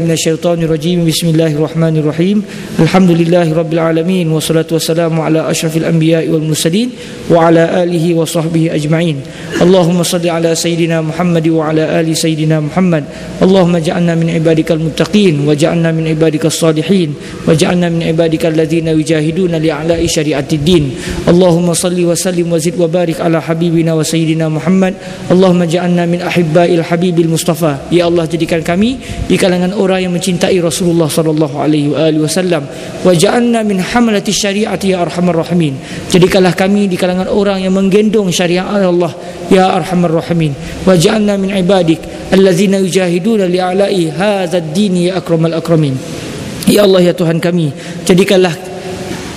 rajim Bismillahirrahmanirrahim. Alhamdulillahi rabbil alamin. Wassalatu wassalamu ala asyrafil anbiya'i wal mursalin Wa ala alihi wa sahbihi ajma'in. Allahumma salli ala sayyidina Muhammad Wa ala ali sayyidina Muhammad. Allahumma ja'alna min ibadikal muttaqin Wa ja'alna min ibadikal salihin Wa ja'alna min ibadikal ladhina Wijahiduna li'ala'i syari'atid din. Allahumma salli wa sallim wa zid wa barik Ala habibina wa sayyidina Muhammad Muhammad Allahumma ja'alna min ahibba'il habibil mustafa. Ya Allah jadikan kami di kalangan orang yang mencintai Rasulullah sallallahu alaihi wasallam. Wa ja'alna min hamalati syariati ya arhamar rahimin. Jadikanlah kami di kalangan orang yang menggendong syariat Allah ya arhamar rahimin. Wa ja'alna min ibadik allazina yujahiduna li'ala'i hadzal din ya akramal akramin. Ya Allah ya Tuhan kami jadikanlah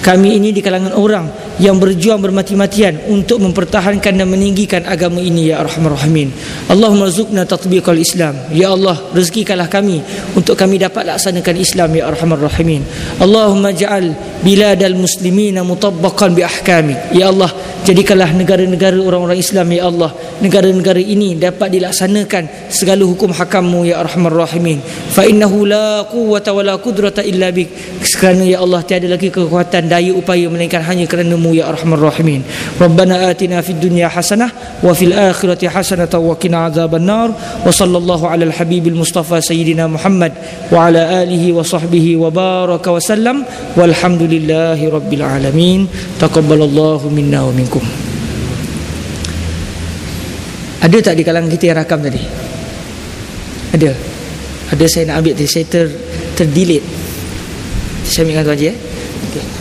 kami ini di kalangan orang yang berjuang bermati-matian untuk mempertahankan dan meninggikan agama ini ya arhamar rahimin. Allahumma rzuqna tatbiqal Islam. Ya Allah rezekikanlah kami untuk kami dapat laksanakan Islam ya arhamar rahimin. Allahumma ja'al biladal muslimina mutabbaqan bi ahkami ya Allah jadikanlah negara-negara orang-orang Islam ya Allah negara-negara ini dapat dilaksanakan segala hukum hakammu ya arhamar rahimin. Fa innahu la quwwata wala qudrata illa bik. Kerana ya Allah tiada lagi kekuatan daya upaya melainkan hanya kerana mu ya arhamar rahimin. Rabbana atina fid dunya hasanah wa fil akhirati hasanah wa qina adzaban nar wa sallallahu ala al habibil mustafa sayyidina muhammad wa ala alihi wa sahbihi wa baraka wa sallam. Walhamdulillahi rabbil alamin. Taqabbalallahu minna wa minkum. Ada tak di kalangan kita yang rakam tadi? Ada. Ada saya nak ambil tadi saya ter terdelete. Saya ambilkan tu aja ya okay.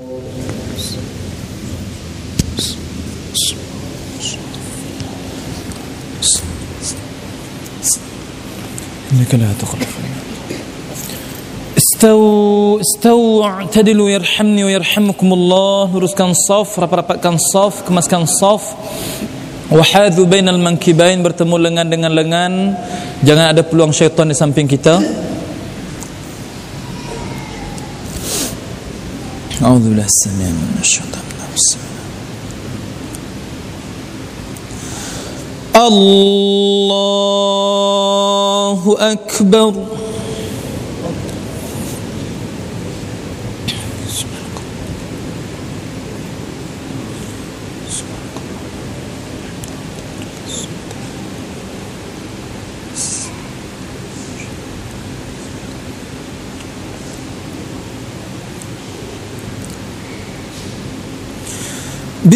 إنك لا تخلف استووا استووا اعتدلوا يرحمني ويرحمكم الله luruskan saf rapat-rapatkan saf kemaskan saf wahadhu bainal mankibain bertemu lengan dengan lengan jangan ada peluang syaitan di samping kita أعوذ بالله السميع الله أكبر.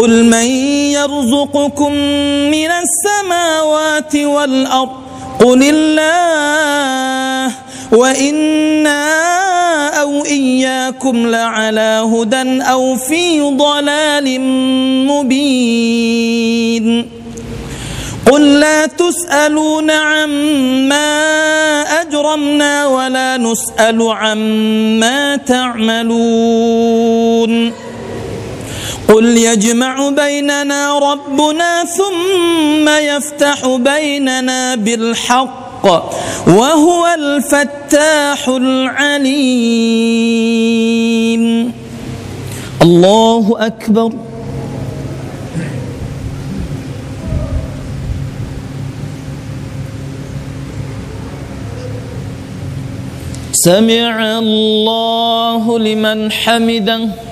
قل من يرزقكم من السماوات والأرض؟ قل الله وإنا أو إياكم لعلى هدى أو في ضلال مبين. قل لا تسألون عما أجرمنا ولا نسأل عما تعملون. قل يجمع بيننا ربنا ثم يفتح بيننا بالحق وهو الفتاح العليم. الله أكبر. سمع الله لمن حمده.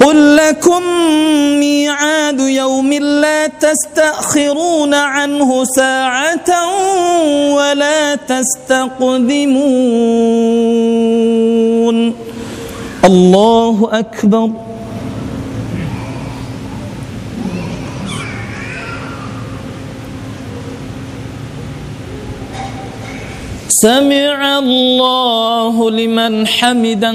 قل لكم ميعاد يوم لا تستأخرون عنه ساعة ولا تستقدمون. الله أكبر. سمع الله لمن حمده.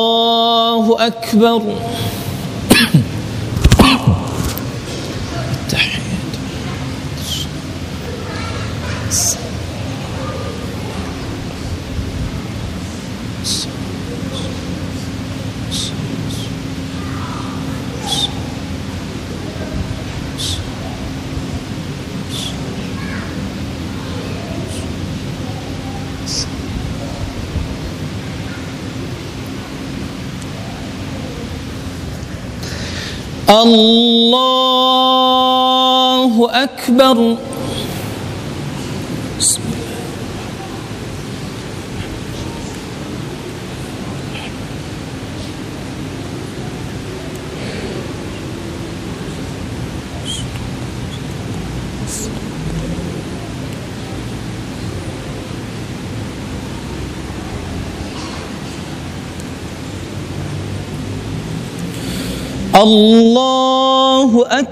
الله أكبر. الله أكبر.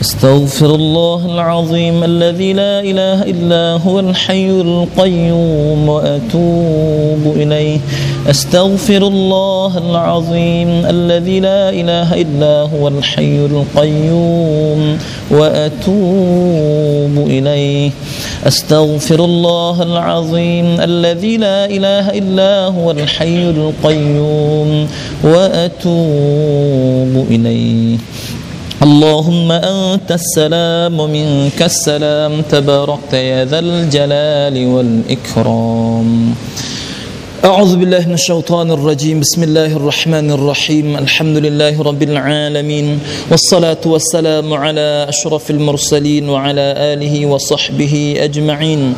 استغفر الله العظيم الذي لا إله إلا هو الحي القيوم وأتوب إليه. استغفر الله العظيم الذي لا إله إلا هو الحي القيوم وأتوب إليه. استغفر الله العظيم الذي لا إله إلا هو الحي القيوم وأتوب إليه. اللهم أنت السلام ومنك السلام. تباركت يا ذا الجلال والإكرام. أعوذ بالله من الشيطان الرجيم. بسم الله الرحمن الرحيم. الحمد لله رب العالمين. والصلاة والسلام على أشرف المرسلين وعلى آله وصحبه أجمعين.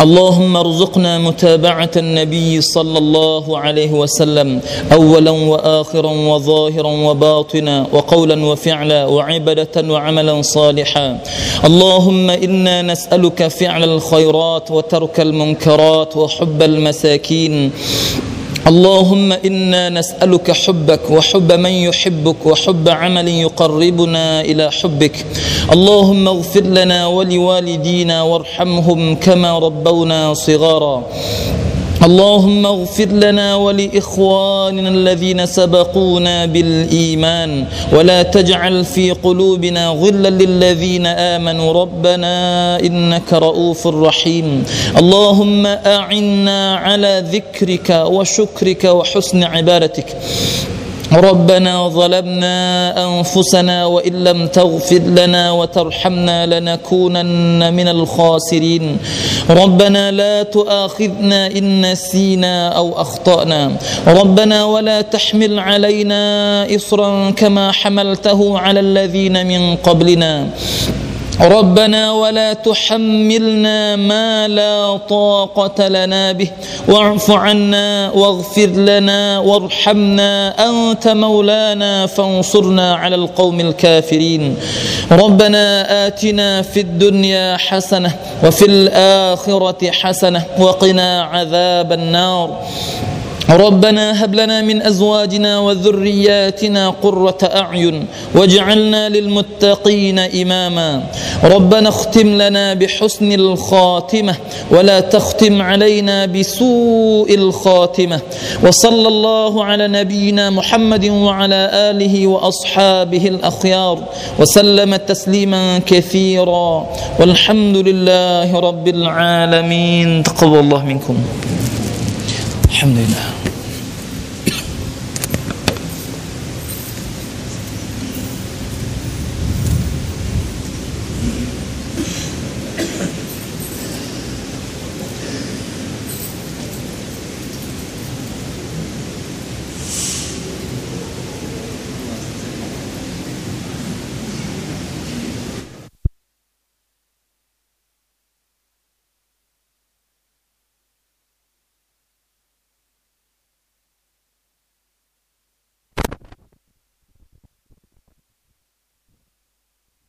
اللهم ارزقنا متابعة النبي صلى الله عليه وسلم أولا وآخرا وظاهرا وباطنا وقولا وفعلا وعبدة وعملا صالحا. اللهم إنا نسألك فعل الخيرات وترك المنكرات وحب المساكين. اللهم إنا نسألك حبك وحب من يحبك وحب عمل يقربنا إلى حبك. اللهم اغفر لنا ولوالدينا وارحمهم كما ربونا صغارا. اللهم اغفر لنا ولإخواننا الذين سبقونا بالإيمان ولا تجعل في قلوبنا غلا للذين آمنوا. ربنا إنك رؤوف رحيم. اللهم أعنا على ذكرك وشكرك وحسن عبادتك. ربنا ظلمنا أنفسنا وإن لم تغفر لنا وترحمنا لنكونن من الخاسرين. ربنا لا تؤاخذنا إن نسينا أو أخطأنا. ربنا ولا تحمل علينا اصرا كما حملته على الذين من قبلنا. ربنا ولا تحملنا ما لا طاقة لنا به. واعف عنا واغفر لنا وارحمنا أنت مولانا فانصرنا على القوم الكافرين. ربنا آتنا في الدنيا حسنة وفي الآخرة حسنة وقنا عذاب النار. ربنا هب لنا من أزواجنا وذرياتنا قرة أعين واجعلنا للمتقين إماما. ربنا اختم لنا بحسن الخاتمة ولا تختم علينا بسوء الخاتمة. وصلى الله على نبينا محمد وعلى آله وأصحابه الأخيار. وسلم تسليما كثيرا. والحمد لله رب العالمين. تقبل الله منكم. الحمد لله